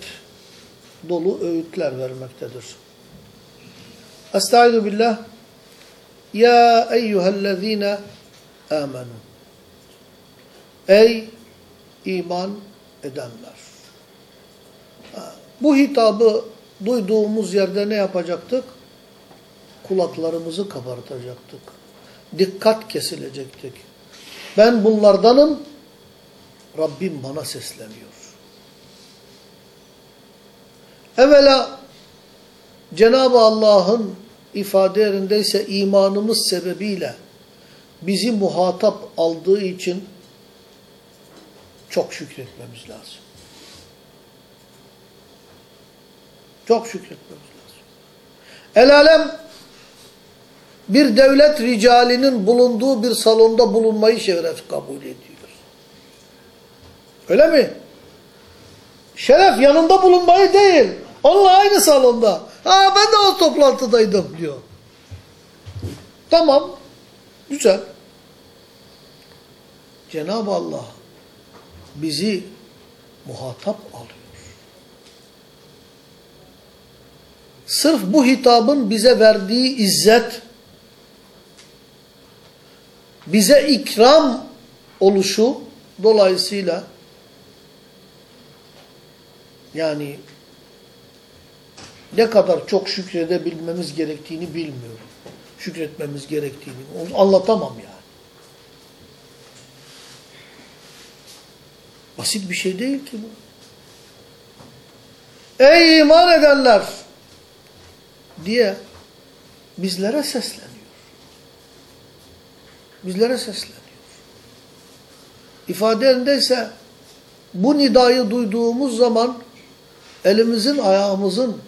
dolu öğütler vermektedir. Estaizu billah Ya eyyühellezine amenu Ey iman edenler. Bu hitabı duyduğumuz yerde ne yapacaktık? Kulaklarımızı kabartacaktık. Dikkat kesilecektik. Ben bunlardanım. Rabbim bana sesleniyor. Evvela Cenab-ı Allah'ın ifade yerindeyse imanımız sebebiyle bizi muhatap aldığı için çok şükretmemiz lazım. Çok şükretmemiz lazım. El alem bir devlet ricalinin bulunduğu bir salonda bulunmayı şeref kabul ediyor. Öyle mi? Şeref yanında bulunmayı değil. Onunla aynı salonda. Ha ben de o toplantıdaydım diyor. Tamam. Güzel. Cenab-ı Allah bizi muhatap alıyor. Sırf bu hitabın bize verdiği izzet, bize ikram oluşu dolayısıyla yani ne kadar çok şükredebilmemiz gerektiğini bilmiyorum. Şükretmemiz gerektiğini anlatamam yani. Basit bir şey değil ki bu. Ey iman edenler diye bizlere sesleniyor. Bizlere sesleniyor. İfadelerindeyse bu nidayı duyduğumuz zaman elimizin ayağımızın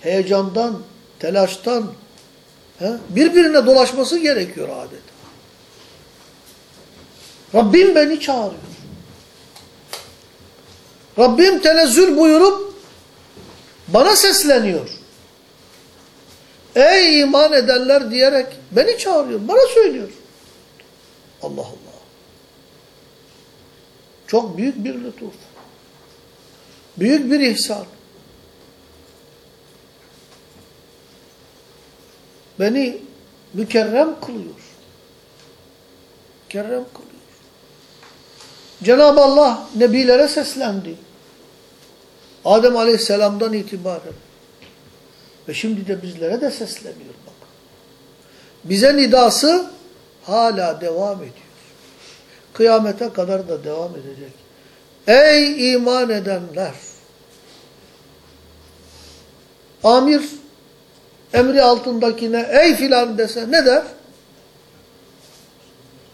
heyecandan, telaştan he, birbirine dolaşması gerekiyor adeta. Rabbim beni çağırıyor. Rabbim tenezzül buyurup bana sesleniyor. Ey iman edenler diyerek beni çağırıyor, bana söylüyor. Allah Allah. Çok büyük bir lütuf. Büyük bir ihsan. Beni mükerrem kılıyor. Mükerrem kılıyor. Cenab-ı Allah nebilere seslendi. Adem Aleyhisselam'dan itibaren. Ve şimdi de bizlere de sesleniyor bak. Bize nidası hala devam ediyor. Kıyamete kadar da devam edecek. Ey iman edenler! Amir emri altındakine ey filan dese ne der?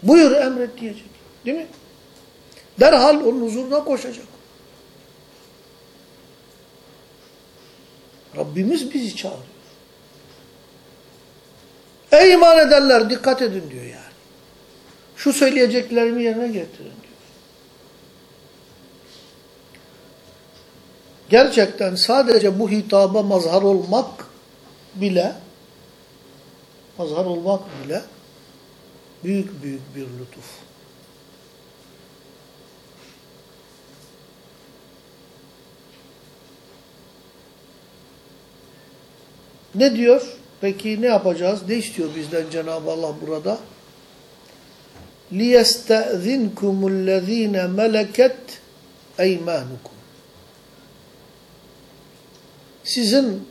Buyur emret diyecek. Değil mi? Derhal onun huzuruna koşacak. Rabbimiz bizi çağırıyor. Ey iman edenler dikkat edin diyor yani. Şu söyleyeceklerimi yerine getirin diyor. Gerçekten sadece bu hitaba mazhar olmak bile mazhar olmak bile büyük büyük bir lütuf. Ne diyor? Peki ne yapacağız? Ne istiyor bizden Cenab-ı Allah burada? لِيَسْتَأْذِنْكُمُ الَّذ۪ينَ مَلَكَتْ اَيْمَانُكُمْ Sizin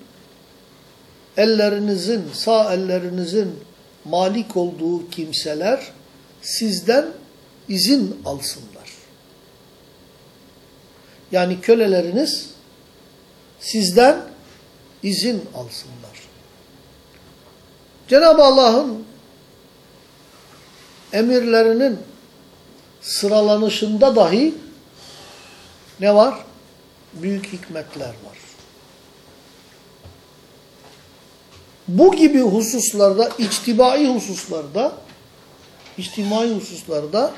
ellerinizin, sağ ellerinizin malik olduğu kimseler sizden izin alsınlar. Yani köleleriniz sizden izin alsınlar. Cenab-ı Allah'ın emirlerinin sıralanışında dahi ne var? Büyük hikmetler var. Bu gibi hususlarda, içtibai hususlarda, içtimai hususlarda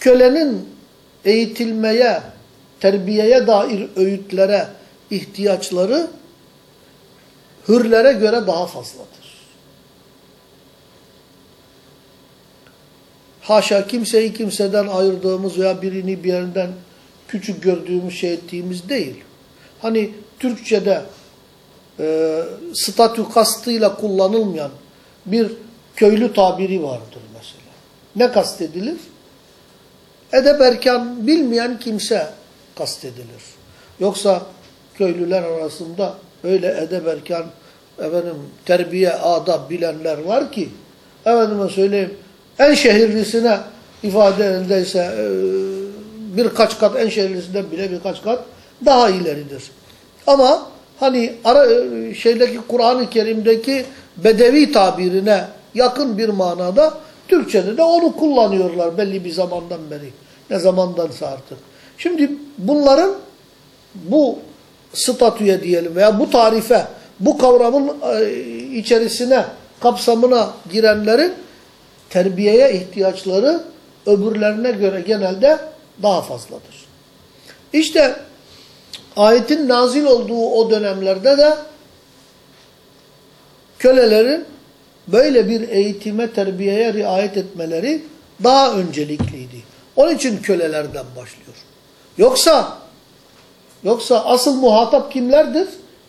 kölenin eğitilmeye, terbiyeye dair öğütlere ihtiyaçları hürlere göre daha fazladır. Haşa kimseyi kimseden ayırdığımız veya birini bir yerinden küçük gördüğümüz şey ettiğimiz değil. Hani Türkçe'de e, statü kastıyla kullanılmayan bir köylü tabiri vardır mesela. Ne kastedilir? Edep erkan bilmeyen kimse kastedilir. Yoksa köylüler arasında öyle edep erkan, efendim, terbiye, adab bilenler var ki, efendime söyleyeyim, en şehirlisine ifade edildiyse e, birkaç kat, en şehirlisinden bile birkaç kat daha ileridir. Ama hani ara, e, şeydeki Kur'an-ı Kerim'deki bedevi tabirine yakın bir manada Türkçe'de de onu kullanıyorlar belli bir zamandan beri. Ne zamandansa artık. Şimdi bunların bu statüye diyelim veya bu tarife, bu kavramın e, içerisine, kapsamına girenlerin terbiyeye ihtiyaçları öbürlerine göre genelde daha fazladır. İşte ayetin nazil olduğu o dönemlerde de kölelerin böyle bir eğitime, terbiyeye riayet etmeleri daha öncelikliydi. Onun için kölelerden başlıyor. Yoksa yoksa asıl muhatap kimlerdir?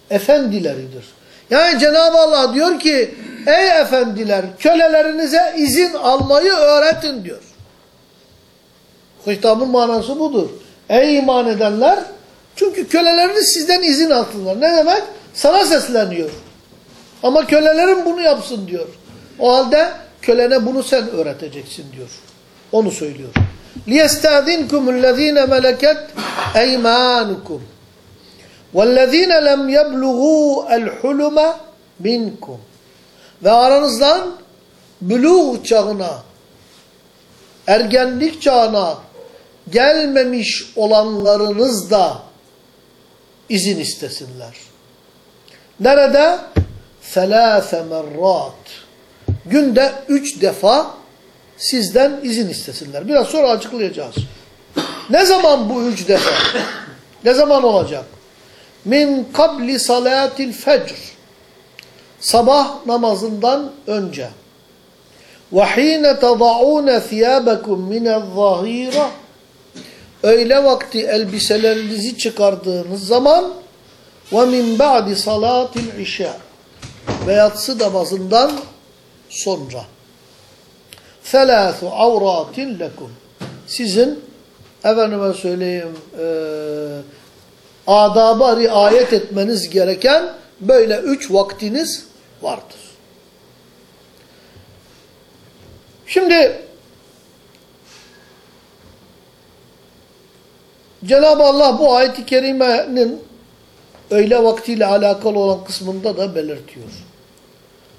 Efendileridir. Yani Cenab-ı Allah diyor ki ey efendiler kölelerinize izin almayı öğretin diyor. Hitabın manası budur. Ey iman edenler çünkü köleleriniz sizden izin alsınlar. Ne demek? Sana sesleniyor. Ama kölelerin bunu yapsın diyor. O halde kölene bunu sen öğreteceksin diyor. Onu söylüyor. لِيَسْتَاذِنْكُمُ الَّذ۪ينَ مَلَكَتْ اَيْمَانُكُمْ وَالَّذ۪ينَ لَمْ يَبْلُغُوا الْحُلُمَ مِنْكُمْ Ve aranızdan buluğ çağına, ergenlik çağına gelmemiş olanlarınız da izin istesinler. Nerede? Selâse merrat. Günde üç defa sizden izin istesinler. Biraz sonra açıklayacağız. Ne zaman bu üç defa? ne zaman olacak? Min kabli salatil fecr. Sabah namazından önce. Ve hine tada'une thiyabekum mine'z-zahira. Öğle vakti elbiselerinizi çıkardığınız zaman ve min ba'di salatil işa. Ve yatsı namazından sonra. Thelâthu avratin lekum. Sizin efendime söyleyeyim e, adaba riayet etmeniz gereken böyle üç vaktiniz vardır. Şimdi Cenab-ı Allah bu ayet-i kerimenin öğle vaktiyle alakalı olan kısmında da belirtiyor.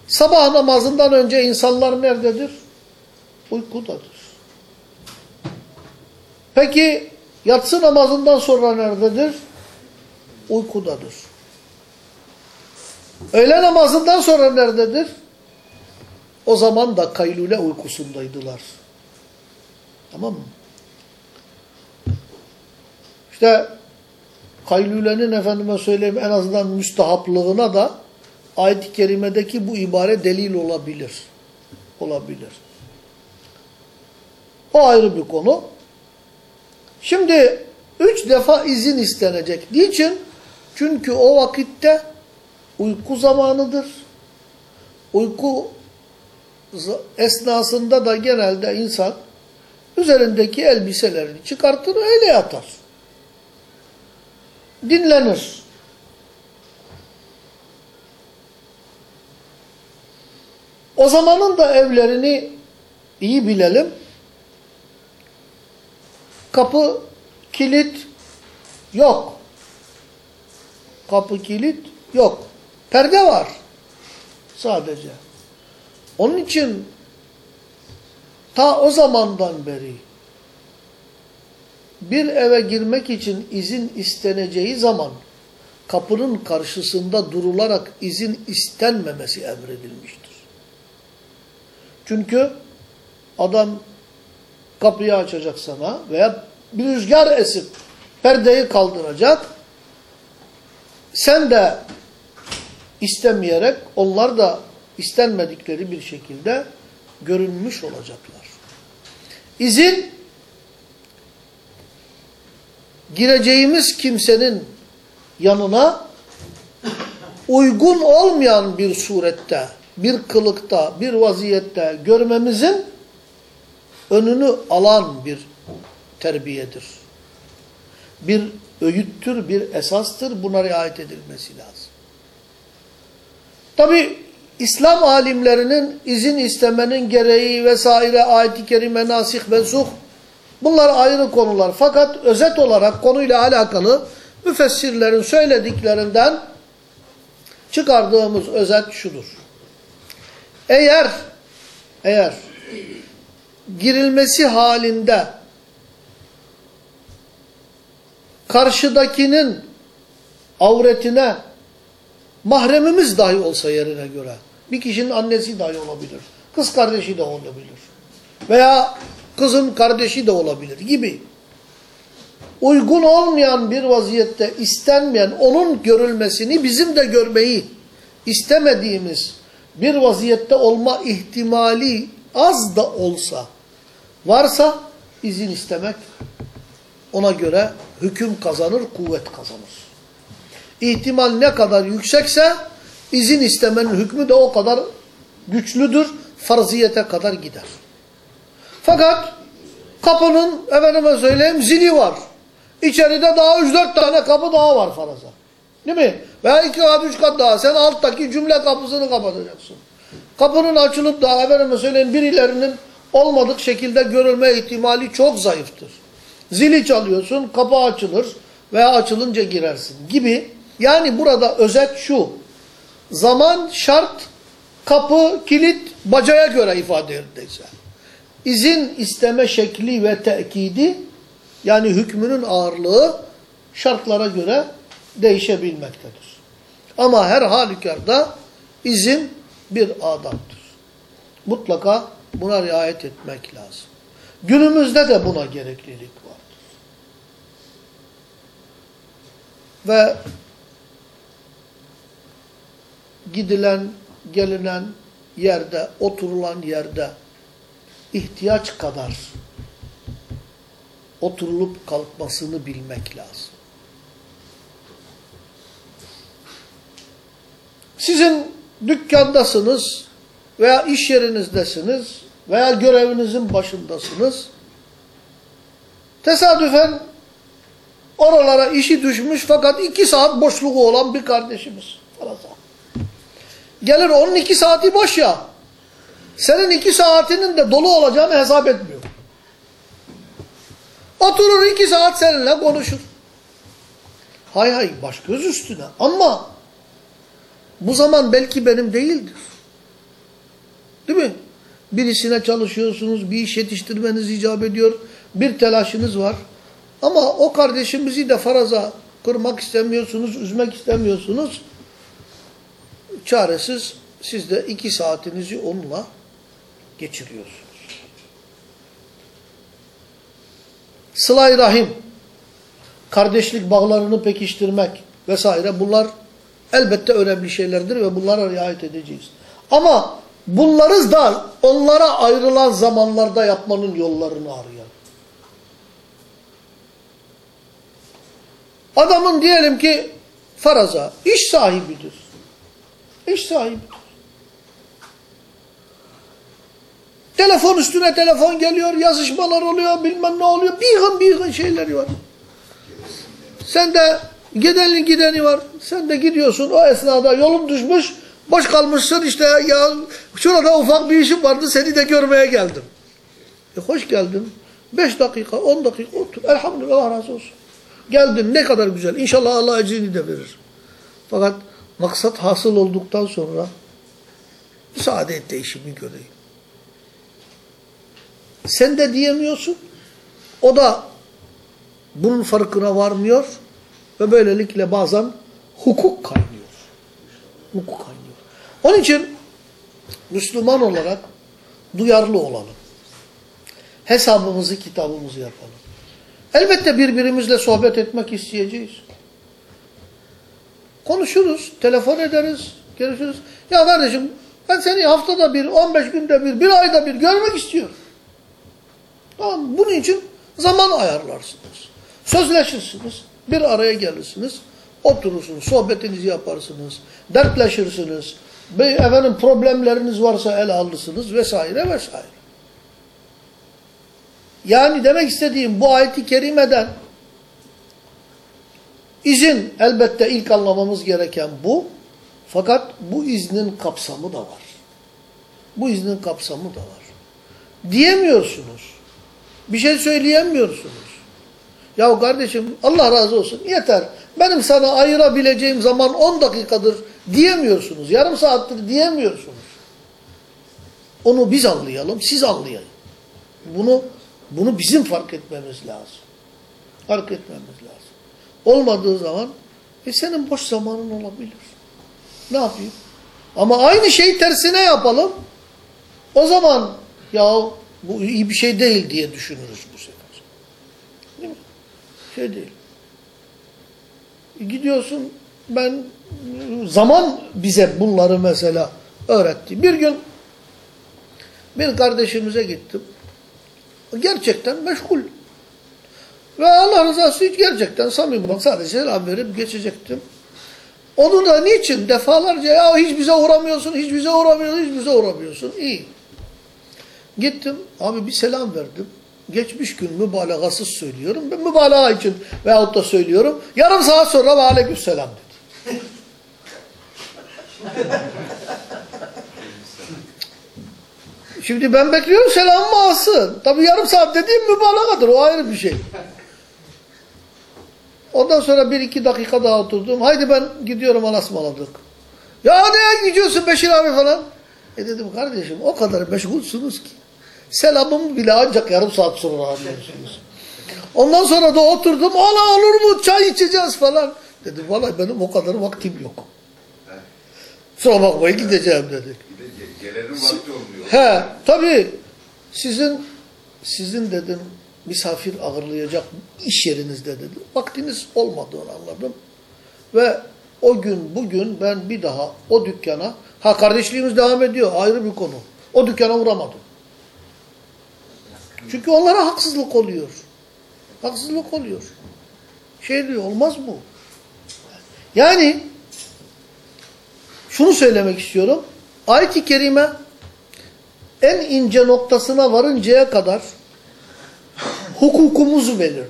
Sabah namazından önce insanlar nerededir? Uykudadır. Peki yatsı namazından sonra nerededir? Uykudadır. Öğle namazından sonra nerededir? O zaman da kaylule uykusundaydılar. Tamam mı? İşte kaylülenin efendime söyleyeyim en azından müstahaplığına da ayet-i kerimedeki bu ibare delil olabilir. Olabilir. O ayrı bir konu. Şimdi üç defa izin istenecek. Niçin? Çünkü o vakitte uyku zamanıdır. Uyku esnasında da genelde insan üzerindeki elbiselerini çıkartır öyle yatar. Dinlenir. O zamanın da evlerini iyi bilelim. Kapı kilit yok. Kapı kilit yok. Perde var sadece. Onun için ta o zamandan beri bir eve girmek için izin isteneceği zaman kapının karşısında durularak izin istenmemesi emredilmiştir. Çünkü adam kapıyı açacak sana veya bir rüzgar esip perdeyi kaldıracak. Sen de istemeyerek onlar da istenmedikleri bir şekilde görünmüş olacaklar. İzin gireceğimiz kimsenin yanına uygun olmayan bir surette, bir kılıkta, bir vaziyette görmemizin önünü alan bir terbiyedir. Bir öğüttür, bir esastır. Buna riayet edilmesi lazım. Tabi İslam alimlerinin izin istemenin gereği vesaire ayet-i kerime nasih mensuh bunlar ayrı konular. Fakat özet olarak konuyla alakalı müfessirlerin söylediklerinden çıkardığımız özet şudur. Eğer eğer girilmesi halinde karşıdakinin avretine mahremimiz dahi olsa yerine göre bir kişinin annesi dahi olabilir. Kız kardeşi de olabilir. Veya kızın kardeşi de olabilir gibi. Uygun olmayan bir vaziyette istenmeyen onun görülmesini bizim de görmeyi istemediğimiz bir vaziyette olma ihtimali az da olsa varsa izin istemek ona göre hüküm kazanır, kuvvet kazanır. İhtimal ne kadar yüksekse izin istemenin hükmü de o kadar güçlüdür, farziyete kadar gider. Fakat kapının efendime söyleyeyim zili var. İçeride daha 3-4 tane kapı daha var faraza. Değil mi? Veya iki kat, üç kat daha. Sen alttaki cümle kapısını kapatacaksın. Kapının açılıp da efendime söyleyeyim birilerinin olmadık şekilde görülme ihtimali çok zayıftır. Zili çalıyorsun, kapı açılır veya açılınca girersin gibi. Yani burada özet şu. Zaman şart, kapı, kilit bacaya göre ifade edildiyse. İzin isteme şekli ve tekidi yani hükmünün ağırlığı şartlara göre değişebilmektedir. Ama her halükarda izin bir adamdır. Mutlaka buna riayet etmek lazım. Günümüzde de buna gereklilik vardır. Ve gidilen, gelinen yerde, oturulan yerde ihtiyaç kadar oturulup kalkmasını bilmek lazım. Sizin dükkandasınız veya iş yerinizdesiniz veya görevinizin başındasınız. Tesadüfen oralara işi düşmüş fakat iki saat boşluğu olan bir kardeşimiz. Gelir onun iki saati boş ya. Senin iki saatinin de dolu olacağını hesap etmiyor. Oturur iki saat seninle konuşur. Hay hay baş göz üstüne ama bu zaman belki benim değildir. Değil mi? Birisine çalışıyorsunuz, bir iş yetiştirmeniz icap ediyor, bir telaşınız var. Ama o kardeşimizi de faraza kırmak istemiyorsunuz, üzmek istemiyorsunuz. Çaresiz siz de iki saatinizi onunla geçiriyorsunuz. Sıla-i Rahim, kardeşlik bağlarını pekiştirmek vesaire bunlar elbette önemli şeylerdir ve bunlara riayet edeceğiz. Ama bunları da onlara ayrılan zamanlarda yapmanın yollarını arayalım. Adamın diyelim ki faraza iş sahibidir. İş sahibidir. Telefon üstüne telefon geliyor, yazışmalar oluyor, bilmem ne oluyor. Bir yığın bir yığın şeyleri var. Sen de gidenin gideni var. Sen de gidiyorsun o esnada yolun düşmüş, boş kalmışsın işte ya şurada ufak bir işim vardı seni de görmeye geldim. E hoş geldin. Beş dakika, on dakika otur. Elhamdülillah razı olsun. Geldin ne kadar güzel. İnşallah Allah ecrini de verir. Fakat maksat hasıl olduktan sonra müsaade et de göreyim. Sen de diyemiyorsun. O da bunun farkına varmıyor ve böylelikle bazen hukuk kaynıyor. Hukuk kaynıyor. Onun için Müslüman olarak duyarlı olalım. Hesabımızı, kitabımızı yapalım. Elbette birbirimizle sohbet etmek isteyeceğiz. Konuşuruz, telefon ederiz, görüşürüz. Ya kardeşim ben seni haftada bir, 15 günde bir, bir ayda bir görmek istiyorum. Tamam Bunun için zaman ayarlarsınız. Sözleşirsiniz. Bir araya gelirsiniz. Oturursunuz. Sohbetinizi yaparsınız. Dertleşirsiniz. Efendim problemleriniz varsa ele alırsınız vesaire vesaire. Yani demek istediğim bu ayeti kerimeden izin elbette ilk anlamamız gereken bu. Fakat bu iznin kapsamı da var. Bu iznin kapsamı da var. Diyemiyorsunuz. Bir şey söyleyemiyorsunuz. Ya kardeşim Allah razı olsun yeter. Benim sana ayırabileceğim zaman 10 dakikadır diyemiyorsunuz. Yarım saattir diyemiyorsunuz. Onu biz anlayalım, siz anlayın. Bunu bunu bizim fark etmemiz lazım. Fark etmemiz lazım. Olmadığı zaman e senin boş zamanın olabilir. Ne yapayım? Ama aynı şeyi tersine yapalım. O zaman ya bu iyi bir şey değil diye düşünürüz bu sefer. Değil mi? Şey değil. E gidiyorsun ben zaman bize bunları mesela öğretti. Bir gün bir kardeşimize gittim. Gerçekten meşgul. Ve Allah rızası için gerçekten samimi sadece selam verip geçecektim. Onu da niçin? Defalarca ya hiç bize uğramıyorsun, hiç bize uğramıyorsun, hiç bize uğramıyorsun. İyi. Gittim, abi bir selam verdim. Geçmiş gün mübalagasız söylüyorum. Ben mübalağa için veyahut da söylüyorum. Yarım saat sonra ve aleykümselam dedi. Şimdi ben bekliyorum selamımı alsın. Tabii yarım saat dediğim mübalağadır. O ayrı bir şey. Ondan sonra bir iki dakika daha oturdum. Haydi ben gidiyorum alasmaladık. Ya neye gidiyorsun Beşir abi falan? E dedim kardeşim o kadar meşgulsünüz ki. Selamımı bile ancak yarım saat sonra alıyorsunuz. Ondan sonra da oturdum. Ola olur mu çay içeceğiz falan. Dedim vallahi benim o kadar vaktim yok. Sonra bakmaya gideceğim dedik. Gelenin vakti olmuyor. He tabii sizin sizin dedim misafir ağırlayacak iş yerinizde dedim. Vaktiniz olmadığını anladım. Ve o gün bugün ben bir daha o dükkana, ha kardeşliğimiz devam ediyor ayrı bir konu. O dükkana uğramadım. Çünkü onlara haksızlık oluyor. Haksızlık oluyor. Şey diyor olmaz bu. Yani şunu söylemek istiyorum. Ayet-i Kerime en ince noktasına varıncaya kadar hukukumuzu belirliyor.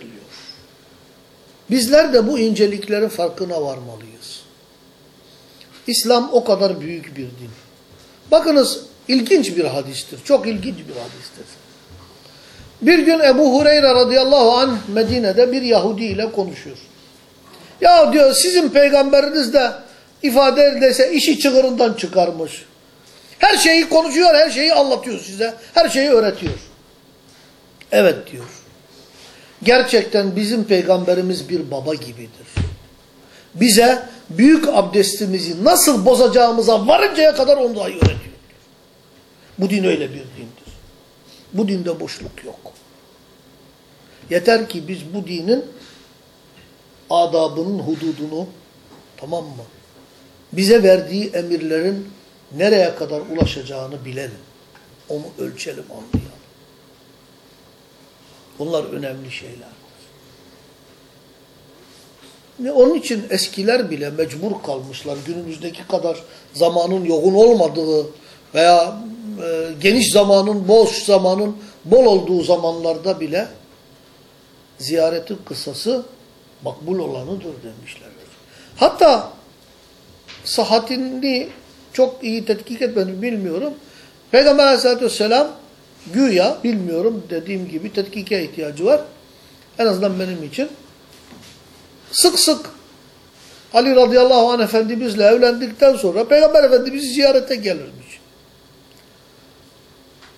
Bizler de bu inceliklerin farkına varmalıyız. İslam o kadar büyük bir din. Bakınız ilginç bir hadistir. Çok ilginç bir hadistir. Bir gün Ebu Hureyre radıyallahu anh Medine'de bir Yahudi ile konuşuyor. Ya diyor sizin peygamberiniz de ifade edilse işi çığırından çıkarmış. Her şeyi konuşuyor, her şeyi anlatıyor size. Her şeyi öğretiyor. Evet diyor. Gerçekten bizim peygamberimiz bir baba gibidir. Bize büyük abdestimizi nasıl bozacağımıza varıncaya kadar onu dahi öğretiyor. Bu din öyle bir dindir. Bu dinde boşluk yok. Yeter ki biz bu dinin adabının hududunu tamam mı? Bize verdiği emirlerin nereye kadar ulaşacağını bilelim. Onu ölçelim, anlayalım. Bunlar önemli şeyler. Ne onun için eskiler bile mecbur kalmışlar. Günümüzdeki kadar zamanın yoğun olmadığı veya e, geniş zamanın, boş zamanın bol olduğu zamanlarda bile ziyaretin kısası makbul olanıdır demişlerdir. Hatta sahatini çok iyi tetkik etmedim bilmiyorum. Peygamber aleyhissalatü vesselam güya bilmiyorum dediğim gibi tetkike ihtiyacı var. En azından benim için. Sık sık Ali radıyallahu anh efendimizle evlendikten sonra Peygamber efendimiz ziyarete gelirmiş.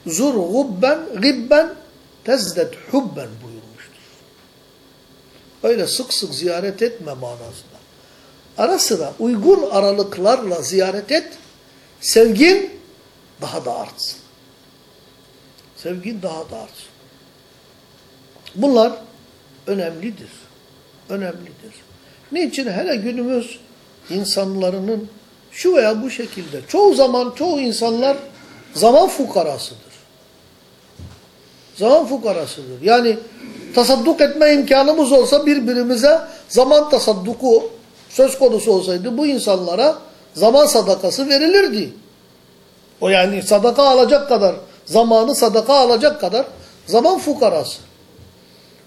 Zur gubben gibben tezdet hubben buyurmuştur. Öyle sık sık ziyaret etme manasında. Ara sıra uygun aralıklarla ziyaret et, sevgin daha da artsın. Sevgin daha da artsın. Bunlar önemlidir. Önemlidir. Niçin? Hele günümüz insanlarının şu veya bu şekilde çoğu zaman çoğu insanlar zaman fukarasıdır. Zaman fukarasıdır. Yani tasadduk etme imkanımız olsa birbirimize zaman tasadduku söz konusu olsaydı bu insanlara zaman sadakası verilirdi. O yani sadaka alacak kadar, zamanı sadaka alacak kadar zaman fukarası.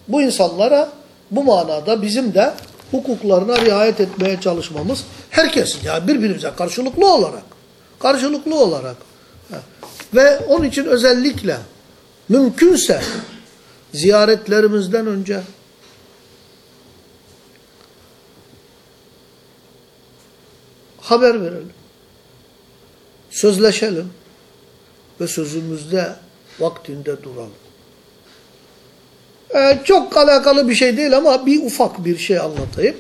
Bu insanlara bu manada bizim de hukuklarına riayet etmeye çalışmamız herkesin yani birbirimize karşılıklı olarak karşılıklı olarak ve onun için özellikle mümkünse ziyaretlerimizden önce haber verelim. Sözleşelim ve sözümüzde vaktinde duralım. Ee, çok alakalı bir şey değil ama bir ufak bir şey anlatayım.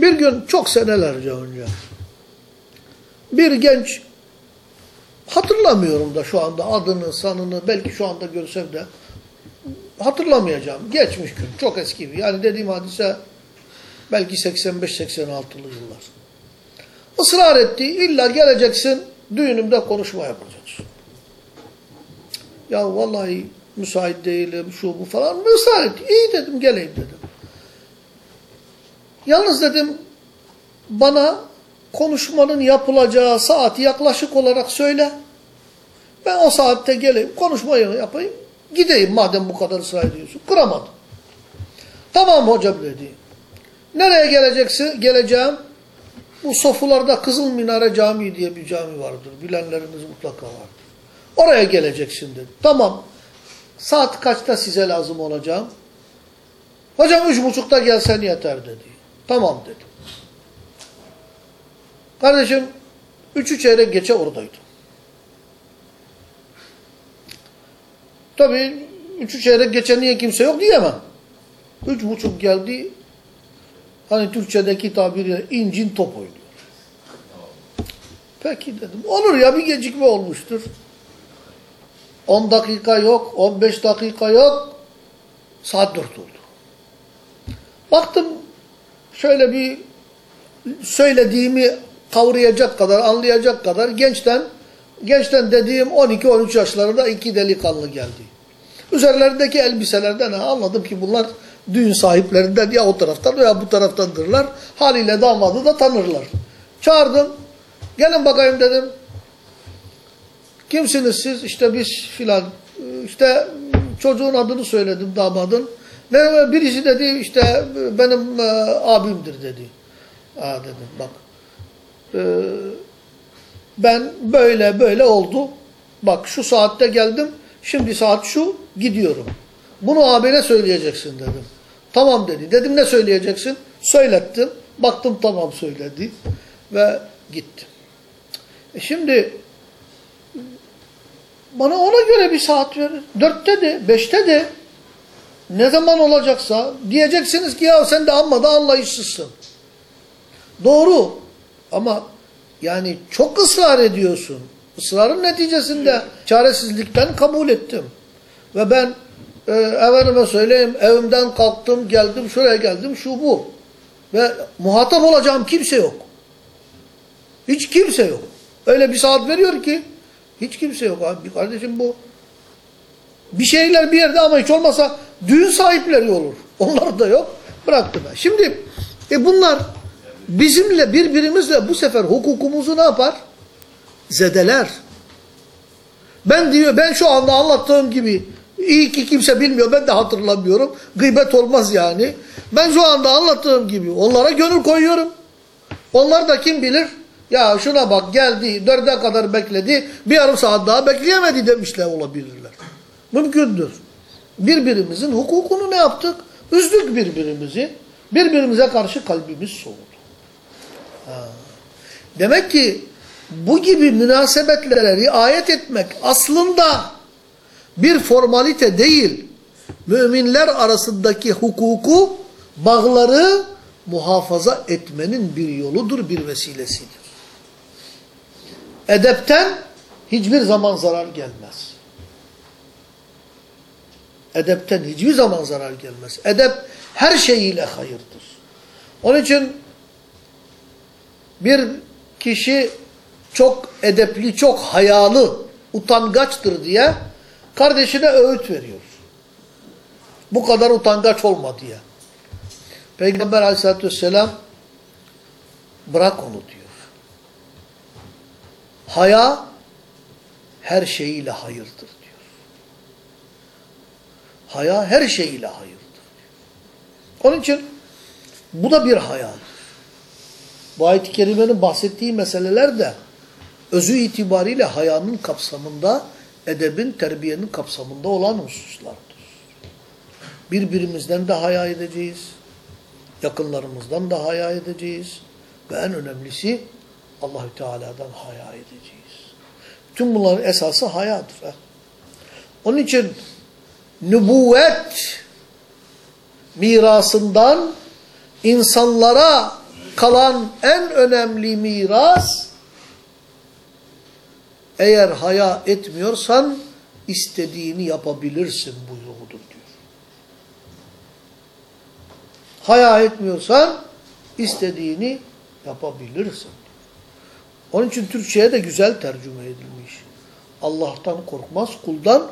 Bir gün çok senelerce önce bir genç hatırlamıyorum da şu anda adını, sanını belki şu anda görsem de hatırlamayacağım. Geçmiş gün. Çok eski bir. Yani dediğim hadise belki 85-86'lı yıllar. Israr etti. İlla geleceksin düğünümde konuşma yapacaksın. Ya vallahi müsait değilim, şu bu falan. Israr etti. İyi dedim, geleyim dedim. Yalnız dedim, bana konuşmanın yapılacağı saati yaklaşık olarak söyle. Ben o saatte geleyim, konuşmayı yapayım, gideyim madem bu kadar ısrar ediyorsun. Kıramadım. Tamam hocam dedi. Nereye geleceksin? Geleceğim. Bu Sofularda Kızıl Minare Camii diye bir cami vardır. Bilenleriniz mutlaka vardır. Oraya geleceksin dedi. Tamam. Saat kaçta size lazım olacağım? Hocam üç buçukta gelsen yeter dedi. Tamam dedim. Kardeşim üçü çeyrek geçe oradaydım. Tabii üçü çeyrek geçe niye kimse yok diyemem. Üç buçuk geldi. Hani Türkçedeki tabiriyle incin top oynuyor. Peki dedim. Olur ya bir gecikme olmuştur. 10 dakika yok, 15 dakika yok. Saat 4 oldu. Baktım şöyle bir söylediğimi kavrayacak kadar, anlayacak kadar gençten gençten dediğim 12-13 yaşlarında iki delikanlı geldi. Üzerlerindeki elbiselerden ha, anladım ki bunlar düğün sahiplerinden ya o taraftan veya bu taraftandırlar. Haliyle damadı da tanırlar. Çağırdım. Gelin bakayım dedim. Kimsiniz siz? İşte biz filan. İşte çocuğun adını söyledim damadın. Ne birisi dedi işte benim e, abimdir dedi. Aa dedim bak. E, ben böyle böyle oldu. Bak şu saatte geldim. Şimdi saat şu gidiyorum. Bunu abine söyleyeceksin dedim. Tamam dedi. Dedim ne söyleyeceksin? Söylettim. Baktım tamam söyledi. Ve gittim. E şimdi bana ona göre bir saat verin. Dörtte de, beşte de ne zaman olacaksa diyeceksiniz ki ya sen de amma da anlayışsızsın. Doğru ama yani çok ısrar ediyorsun. Israrın neticesinde çaresizlikten kabul ettim. Ve ben e, efendime söyleyeyim evimden kalktım geldim şuraya geldim şu bu. Ve muhatap olacağım kimse yok. Hiç kimse yok. Öyle bir saat veriyor ki hiç kimse yok abi. Kardeşim bu bir şeyler bir yerde ama hiç olmasa düğün sahipleri olur. Onlar da yok. Bıraktım ben. Şimdi e bunlar bizimle birbirimizle bu sefer hukukumuzu ne yapar? Zedeler. Ben diyor ben şu anda anlattığım gibi iyi ki kimse bilmiyor ben de hatırlamıyorum. Gıybet olmaz yani. Ben şu anda anlattığım gibi onlara gönül koyuyorum. Onlar da kim bilir? Ya şuna bak geldi dörde kadar bekledi bir yarım saat daha bekleyemedi demişler olabilirler. Mümkündür. Birbirimizin hukukunu ne yaptık? Üzdük birbirimizi. Birbirimize karşı kalbimiz soğudu. Ha. Demek ki bu gibi münasebetlere riayet etmek aslında bir formalite değil. Müminler arasındaki hukuku, bağları muhafaza etmenin bir yoludur, bir vesilesidir. Edepten hiçbir zaman zarar gelmez. Edepten hiçbir zaman zarar gelmez. Edep her şeyiyle hayırdır. Onun için bir kişi çok edepli, çok hayalı, utangaçtır diye kardeşine öğüt veriyor. Bu kadar utangaç olma diye. Peygamber aleyhissalatü vesselam bırak onu diyor. Haya her şeyiyle hayırdır diyor. Haya her şeyiyle hayırdır. Onun için bu da bir hayadır. Bu ayet-i kerimenin bahsettiği meseleler de özü itibariyle hayanın kapsamında, edebin, terbiyenin kapsamında olan hususlardır. Birbirimizden de haya edeceğiz. Yakınlarımızdan da haya edeceğiz. Ve en önemlisi Allahü Teala'dan haya edeceğiz. Tüm bunların esası hayadır. He. Onun için nübüvvet mirasından insanlara kalan en önemli miras eğer haya etmiyorsan istediğini yapabilirsin buyruğudur diyor. Haya etmiyorsan istediğini yapabilirsin. Onun için Türkçe'ye de güzel tercüme edilmiş. Allah'tan korkmaz, kuldan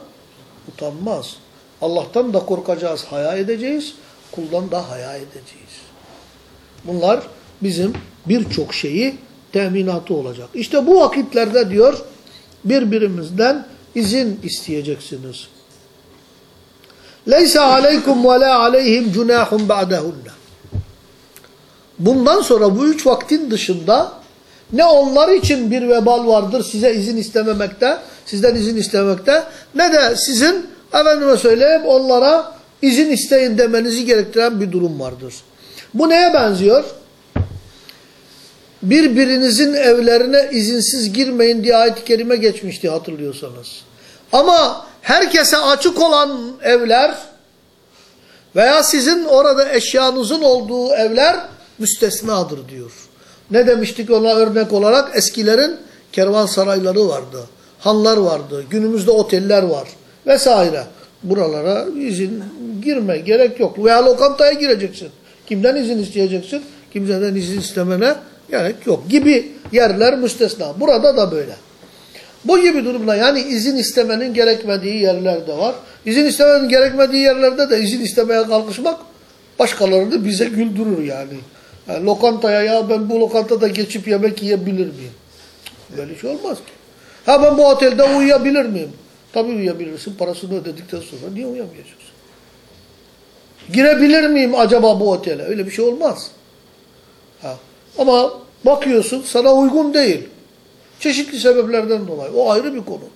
utanmaz. Allah'tan da korkacağız, haya edeceğiz. Kuldan da haya edeceğiz. Bunlar bizim birçok şeyi teminatı olacak. İşte bu vakitlerde diyor birbirimizden izin isteyeceksiniz. Leysa aleykum ve la aleyhim cunahun ba'dehunne. Bundan sonra bu üç vaktin dışında ne onlar için bir vebal vardır size izin istememekte, sizden izin istemekte, ne de sizin efendime söyleyeyim onlara izin isteyin demenizi gerektiren bir durum vardır. Bu neye benziyor? Birbirinizin evlerine izinsiz girmeyin diye ayet-i kerime geçmişti hatırlıyorsanız. Ama herkese açık olan evler veya sizin orada eşyanızın olduğu evler müstesnadır diyor. Ne demiştik ona örnek olarak? Eskilerin kervansarayları vardı. Hanlar vardı. Günümüzde oteller var. Vesaire. Buralara izin girme gerek yok. Veya lokantaya gireceksin. Kimden izin isteyeceksin? kimseden izin istemene gerek yok gibi yerler müstesna. Burada da böyle. Bu gibi durumda yani izin istemenin gerekmediği yerler de var. İzin istemenin gerekmediği yerlerde de izin istemeye kalkışmak başkalarını bize güldürür yani. yani lokantaya ya ben bu lokantada geçip yemek yiyebilir miyim? Böyle şey olmaz ki. Ha ben bu otelde uyuyabilir miyim? Tabii uyuyabilirsin. Parasını ödedikten sonra niye uyuyamayacaksın? Girebilir miyim acaba bu otele? Öyle bir şey olmaz. Ama bakıyorsun sana uygun değil. Çeşitli sebeplerden dolayı. O ayrı bir konudur.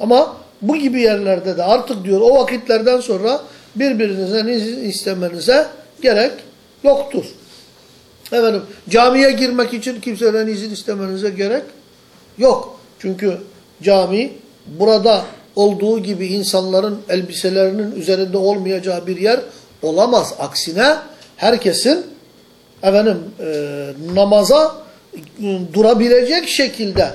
Ama bu gibi yerlerde de artık diyor o vakitlerden sonra birbirinizden izin istemenize gerek yoktur. Efendim camiye girmek için kimseden izin istemenize gerek yok. Çünkü cami burada olduğu gibi insanların elbiselerinin üzerinde olmayacağı bir yer olamaz. Aksine herkesin efendim e, namaza e, durabilecek şekilde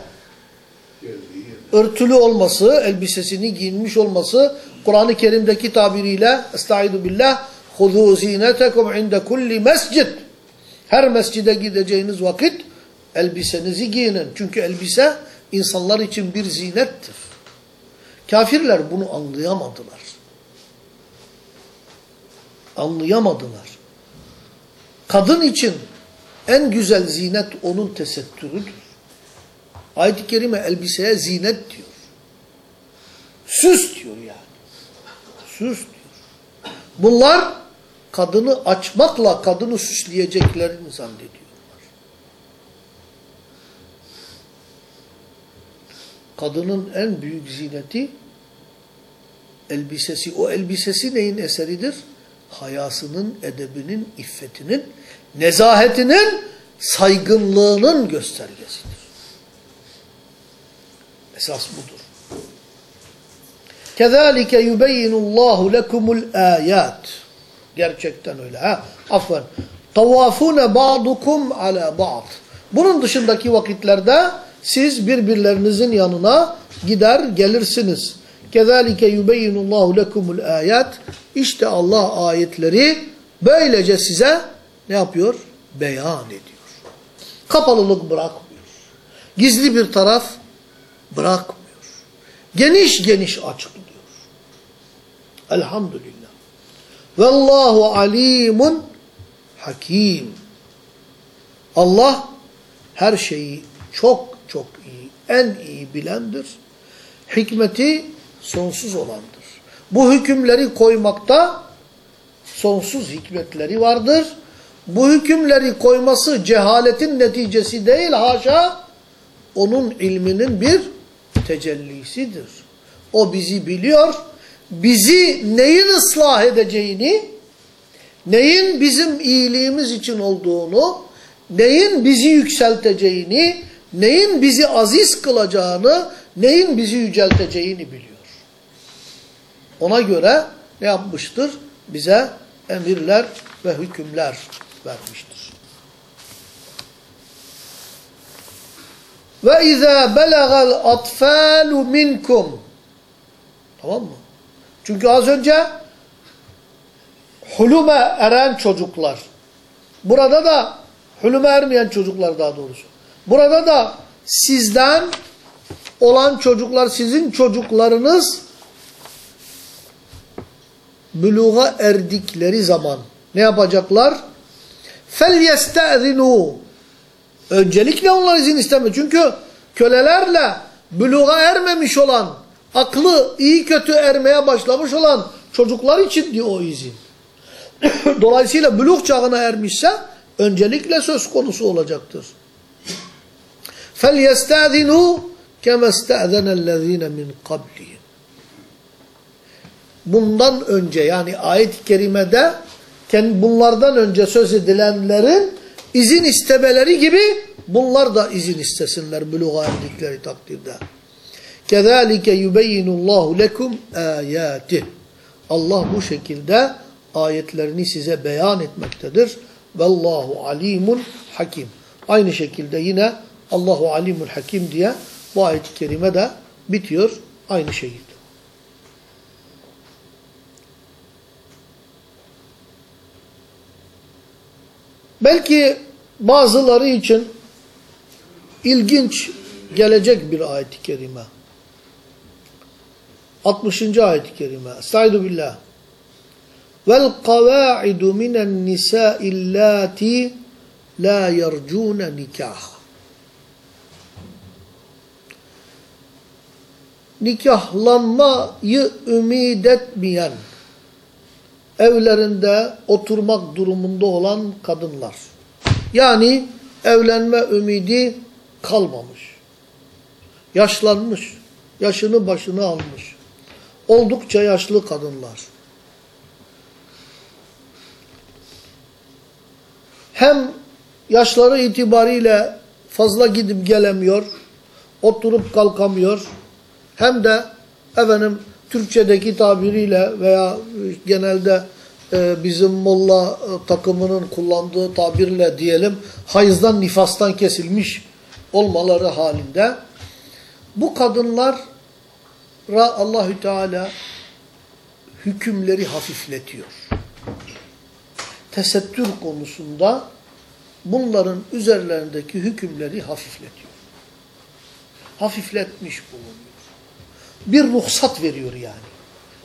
örtülü olması, elbisesini giyinmiş olması Kur'an-ı Kerim'deki tabiriyle estaizu billah huzu zinetekum inde kulli mescid her mescide gideceğiniz vakit elbisenizi giyinin. Çünkü elbise insanlar için bir zinettir. Kafirler bunu anlayamadılar. Anlayamadılar. Kadın için en güzel zinet onun tesettürüdür. Ayet-i Kerime elbiseye zinet diyor. Süs diyor yani. Süs diyor. Bunlar kadını açmakla kadını süsleyeceklerini zannediyorlar. Kadının en büyük zineti elbisesi. O elbisesi neyin eseridir? Hayasının, edebinin, iffetinin, nezahetinin, saygınlığının göstergesidir. Esas budur. Kezalike yubeyyinullahu lekumul ayat. Gerçekten öyle ha. Affen. Tavafune ba'dukum ala ba'd. Bunun dışındaki vakitlerde siz birbirlerinizin yanına gider gelirsiniz. Kezalike yubeyyinullahu lekumul ayat. İşte Allah ayetleri böylece size ne yapıyor? Beyan ediyor. Kapalılık bırakmıyor. Gizli bir taraf bırakmıyor. Geniş geniş açıklıyor. Elhamdülillah. Vallahu alimun hakim. Allah her şeyi çok çok iyi, en iyi bilendir. Hikmeti sonsuz olandır. Bu hükümleri koymakta sonsuz hikmetleri vardır. Bu hükümleri koyması cehaletin neticesi değil haşa, onun ilminin bir tecellisidir. O bizi biliyor, bizi neyin ıslah edeceğini, neyin bizim iyiliğimiz için olduğunu, neyin bizi yükselteceğini, neyin bizi aziz kılacağını, neyin bizi yücelteceğini biliyor. Ona göre ne yapmıştır? Bize emirler ve hükümler vermiştir. Ve izâ belagal atfâlu minkum. Tamam mı? Çünkü az önce hulume eren çocuklar. Burada da hulume ermeyen çocuklar daha doğrusu. Burada da sizden olan çocuklar, sizin çocuklarınız büluğa erdikleri zaman ne yapacaklar? فَلْيَسْتَأْذِنُوا Öncelikle onlar izin istemiyor. Çünkü kölelerle büluğa ermemiş olan, aklı iyi kötü ermeye başlamış olan çocuklar için diyor o izin. Dolayısıyla büluk çağına ermişse öncelikle söz konusu olacaktır. فَلْيَسْتَأْذِنُوا كَمَا اسْتَأْذَنَ الَّذ۪ينَ مِنْ قَبْلِهِمْ bundan önce yani ayet-i kerimede bunlardan önce söz edilenlerin izin istemeleri gibi bunlar da izin istesinler buluğa erdikleri takdirde. Kezalike yubeyyinullahu lekum ayati. Allah bu şekilde ayetlerini size beyan etmektedir. Vallahu alimun hakim. Aynı şekilde yine Allahu alimun hakim diye bu ayet-i kerime de bitiyor aynı şekilde. Belki bazıları için ilginç gelecek bir ayet-i kerime. 60. ayet-i kerime. Estaizu billah. Vel kavaidu minen nisâ illâti la yercûne nikah. Nikahlanmayı ümid etmeyen, evlerinde oturmak durumunda olan kadınlar. Yani evlenme ümidi kalmamış. Yaşlanmış. Yaşını başını almış. Oldukça yaşlı kadınlar. Hem yaşları itibariyle fazla gidip gelemiyor, oturup kalkamıyor. Hem de efendim Türkçedeki tabiriyle veya genelde e, bizim molla e, takımının kullandığı tabirle diyelim hayızdan nifastan kesilmiş olmaları halinde bu kadınlara Allahü Teala hükümleri hafifletiyor. Tesettür konusunda bunların üzerlerindeki hükümleri hafifletiyor. Hafifletmiş bulunuyor Bir ruhsat veriyor yani.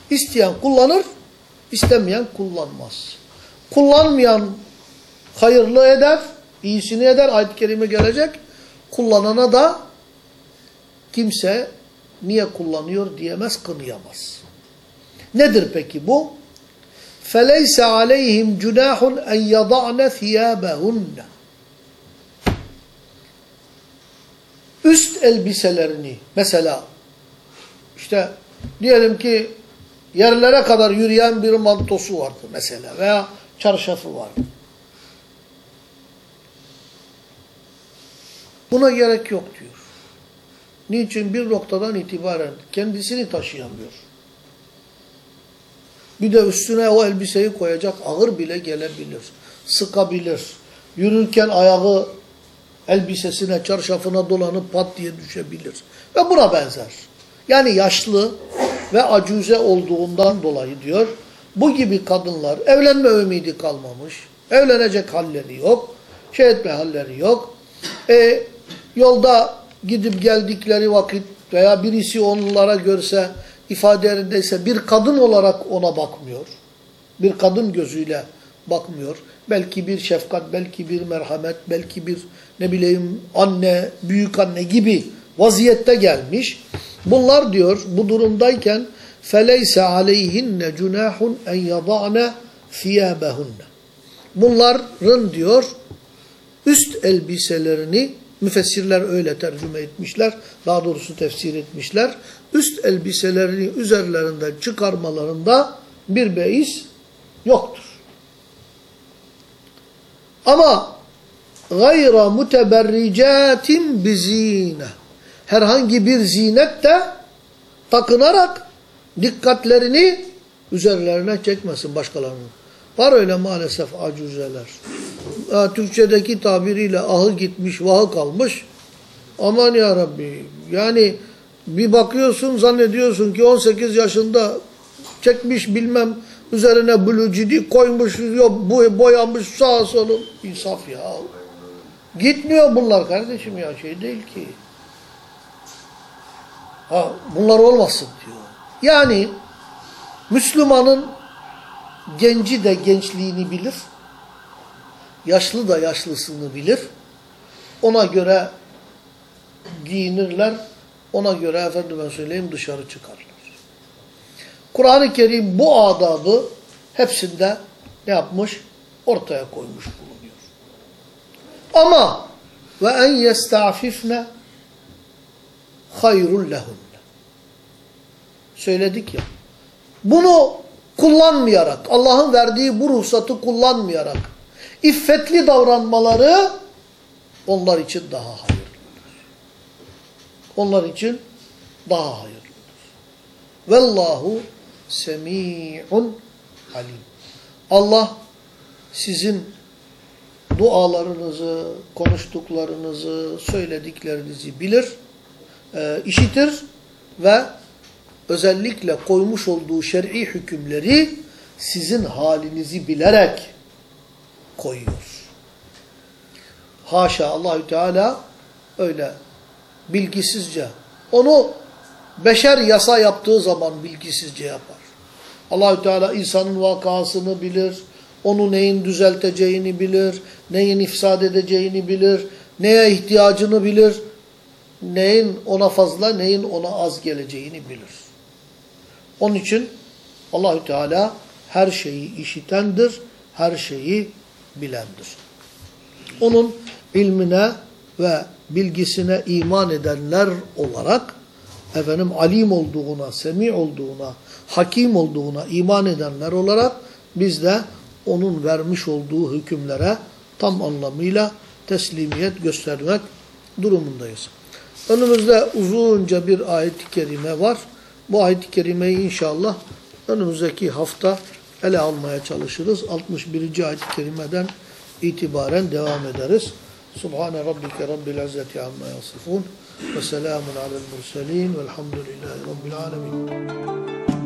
İsteyen kullanır, istemeyen kullanmaz. Kullanmayan hayırlı eder, iyisini eder. Ayet-i Kerime gelecek. Kullanana da kimse niye kullanıyor diyemez, kınıyamaz. Nedir peki bu? فَلَيْسَ عَلَيْهِمْ جُنَاحٌ اَنْ يَضَعْنَ ثِيَابَهُنَّ Üst elbiselerini mesela işte diyelim ki yerlere kadar yürüyen bir mantosu vardı mesela veya çarşafı vardı. Buna gerek yok diyor. Niçin? Bir noktadan itibaren kendisini taşıyamıyor. Bir de üstüne o elbiseyi koyacak ağır bile gelebilir. Sıkabilir. Yürürken ayağı elbisesine, çarşafına dolanıp pat diye düşebilir. Ve buna benzer. Yani yaşlı ve acuze olduğundan dolayı diyor, bu gibi kadınlar evlenme ümidi kalmamış, evlenecek halleri yok, şey etme halleri yok. E, yolda gidip geldikleri vakit veya birisi onlara görse, ifade yerindeyse bir kadın olarak ona bakmıyor. Bir kadın gözüyle bakmıyor. Belki bir şefkat, belki bir merhamet, belki bir ne bileyim anne, büyük anne gibi vaziyette gelmiş. Bunlar diyor bu durumdayken فَلَيْسَ عَلَيْهِنَّ جُنَاحٌ اَنْ يَضَعْنَ ثِيَابَهُنَّ Bunların diyor üst elbiselerini müfessirler öyle tercüme etmişler. Daha doğrusu tefsir etmişler. Üst elbiselerini üzerlerinden çıkarmalarında bir beis yoktur. Ama gayra muteberricatin bizine herhangi bir zinet de takınarak dikkatlerini üzerlerine çekmesin başkalarının. Var öyle maalesef acuzeler. Türkçedeki tabiriyle ahı gitmiş, vahı kalmış. Aman ya Rabbi. Yani bir bakıyorsun zannediyorsun ki 18 yaşında çekmiş bilmem üzerine blue cidi koymuş, boyamış sağa solu. İnsaf ya. Gitmiyor bunlar kardeşim ya şey değil ki. Ha, bunlar olmasın diyor. Yani Müslümanın genci de gençliğini bilir, yaşlı da yaşlısını bilir. Ona göre giyinirler, ona göre efendime söyleyeyim dışarı çıkarlar. Kur'an-ı Kerim bu adabı hepsinde ne yapmış? Ortaya koymuş bulunuyor. Ama ve en yesta'fifne hayrul lehun. Söyledik ya. Bunu kullanmayarak, Allah'ın verdiği bu ruhsatı kullanmayarak iffetli davranmaları onlar için daha hayırlıdır. Onlar için daha hayırlıdır. Vallahu semi'un alim. Allah sizin dualarınızı, konuştuklarınızı, söylediklerinizi bilir, e, işitir ve özellikle koymuş olduğu şer'i hükümleri sizin halinizi bilerek koyuyor. Haşa Allahü Teala öyle bilgisizce onu beşer yasa yaptığı zaman bilgisizce yapar. Allahü Teala insanın vakasını bilir, onu neyin düzelteceğini bilir, neyin ifsad edeceğini bilir, neye ihtiyacını bilir, neyin ona fazla, neyin ona az geleceğini bilir. Onun için Allahü Teala her şeyi işitendir, her şeyi bilendir. Onun ilmine ve bilgisine iman edenler olarak efendim alim olduğuna, semi olduğuna, hakim olduğuna iman edenler olarak biz de onun vermiş olduğu hükümlere tam anlamıyla teslimiyet göstermek durumundayız. Önümüzde uzunca bir ayet-i kerime var. Bu ayet-i kerimeyi inşallah önümüzdeki hafta ele almaya çalışırız. 61. ayet-i kerimeden itibaren devam ederiz. Subhane rabbike rabbil izzeti amma yasifun ve selamun alel murselin velhamdülillahi rabbil alemin.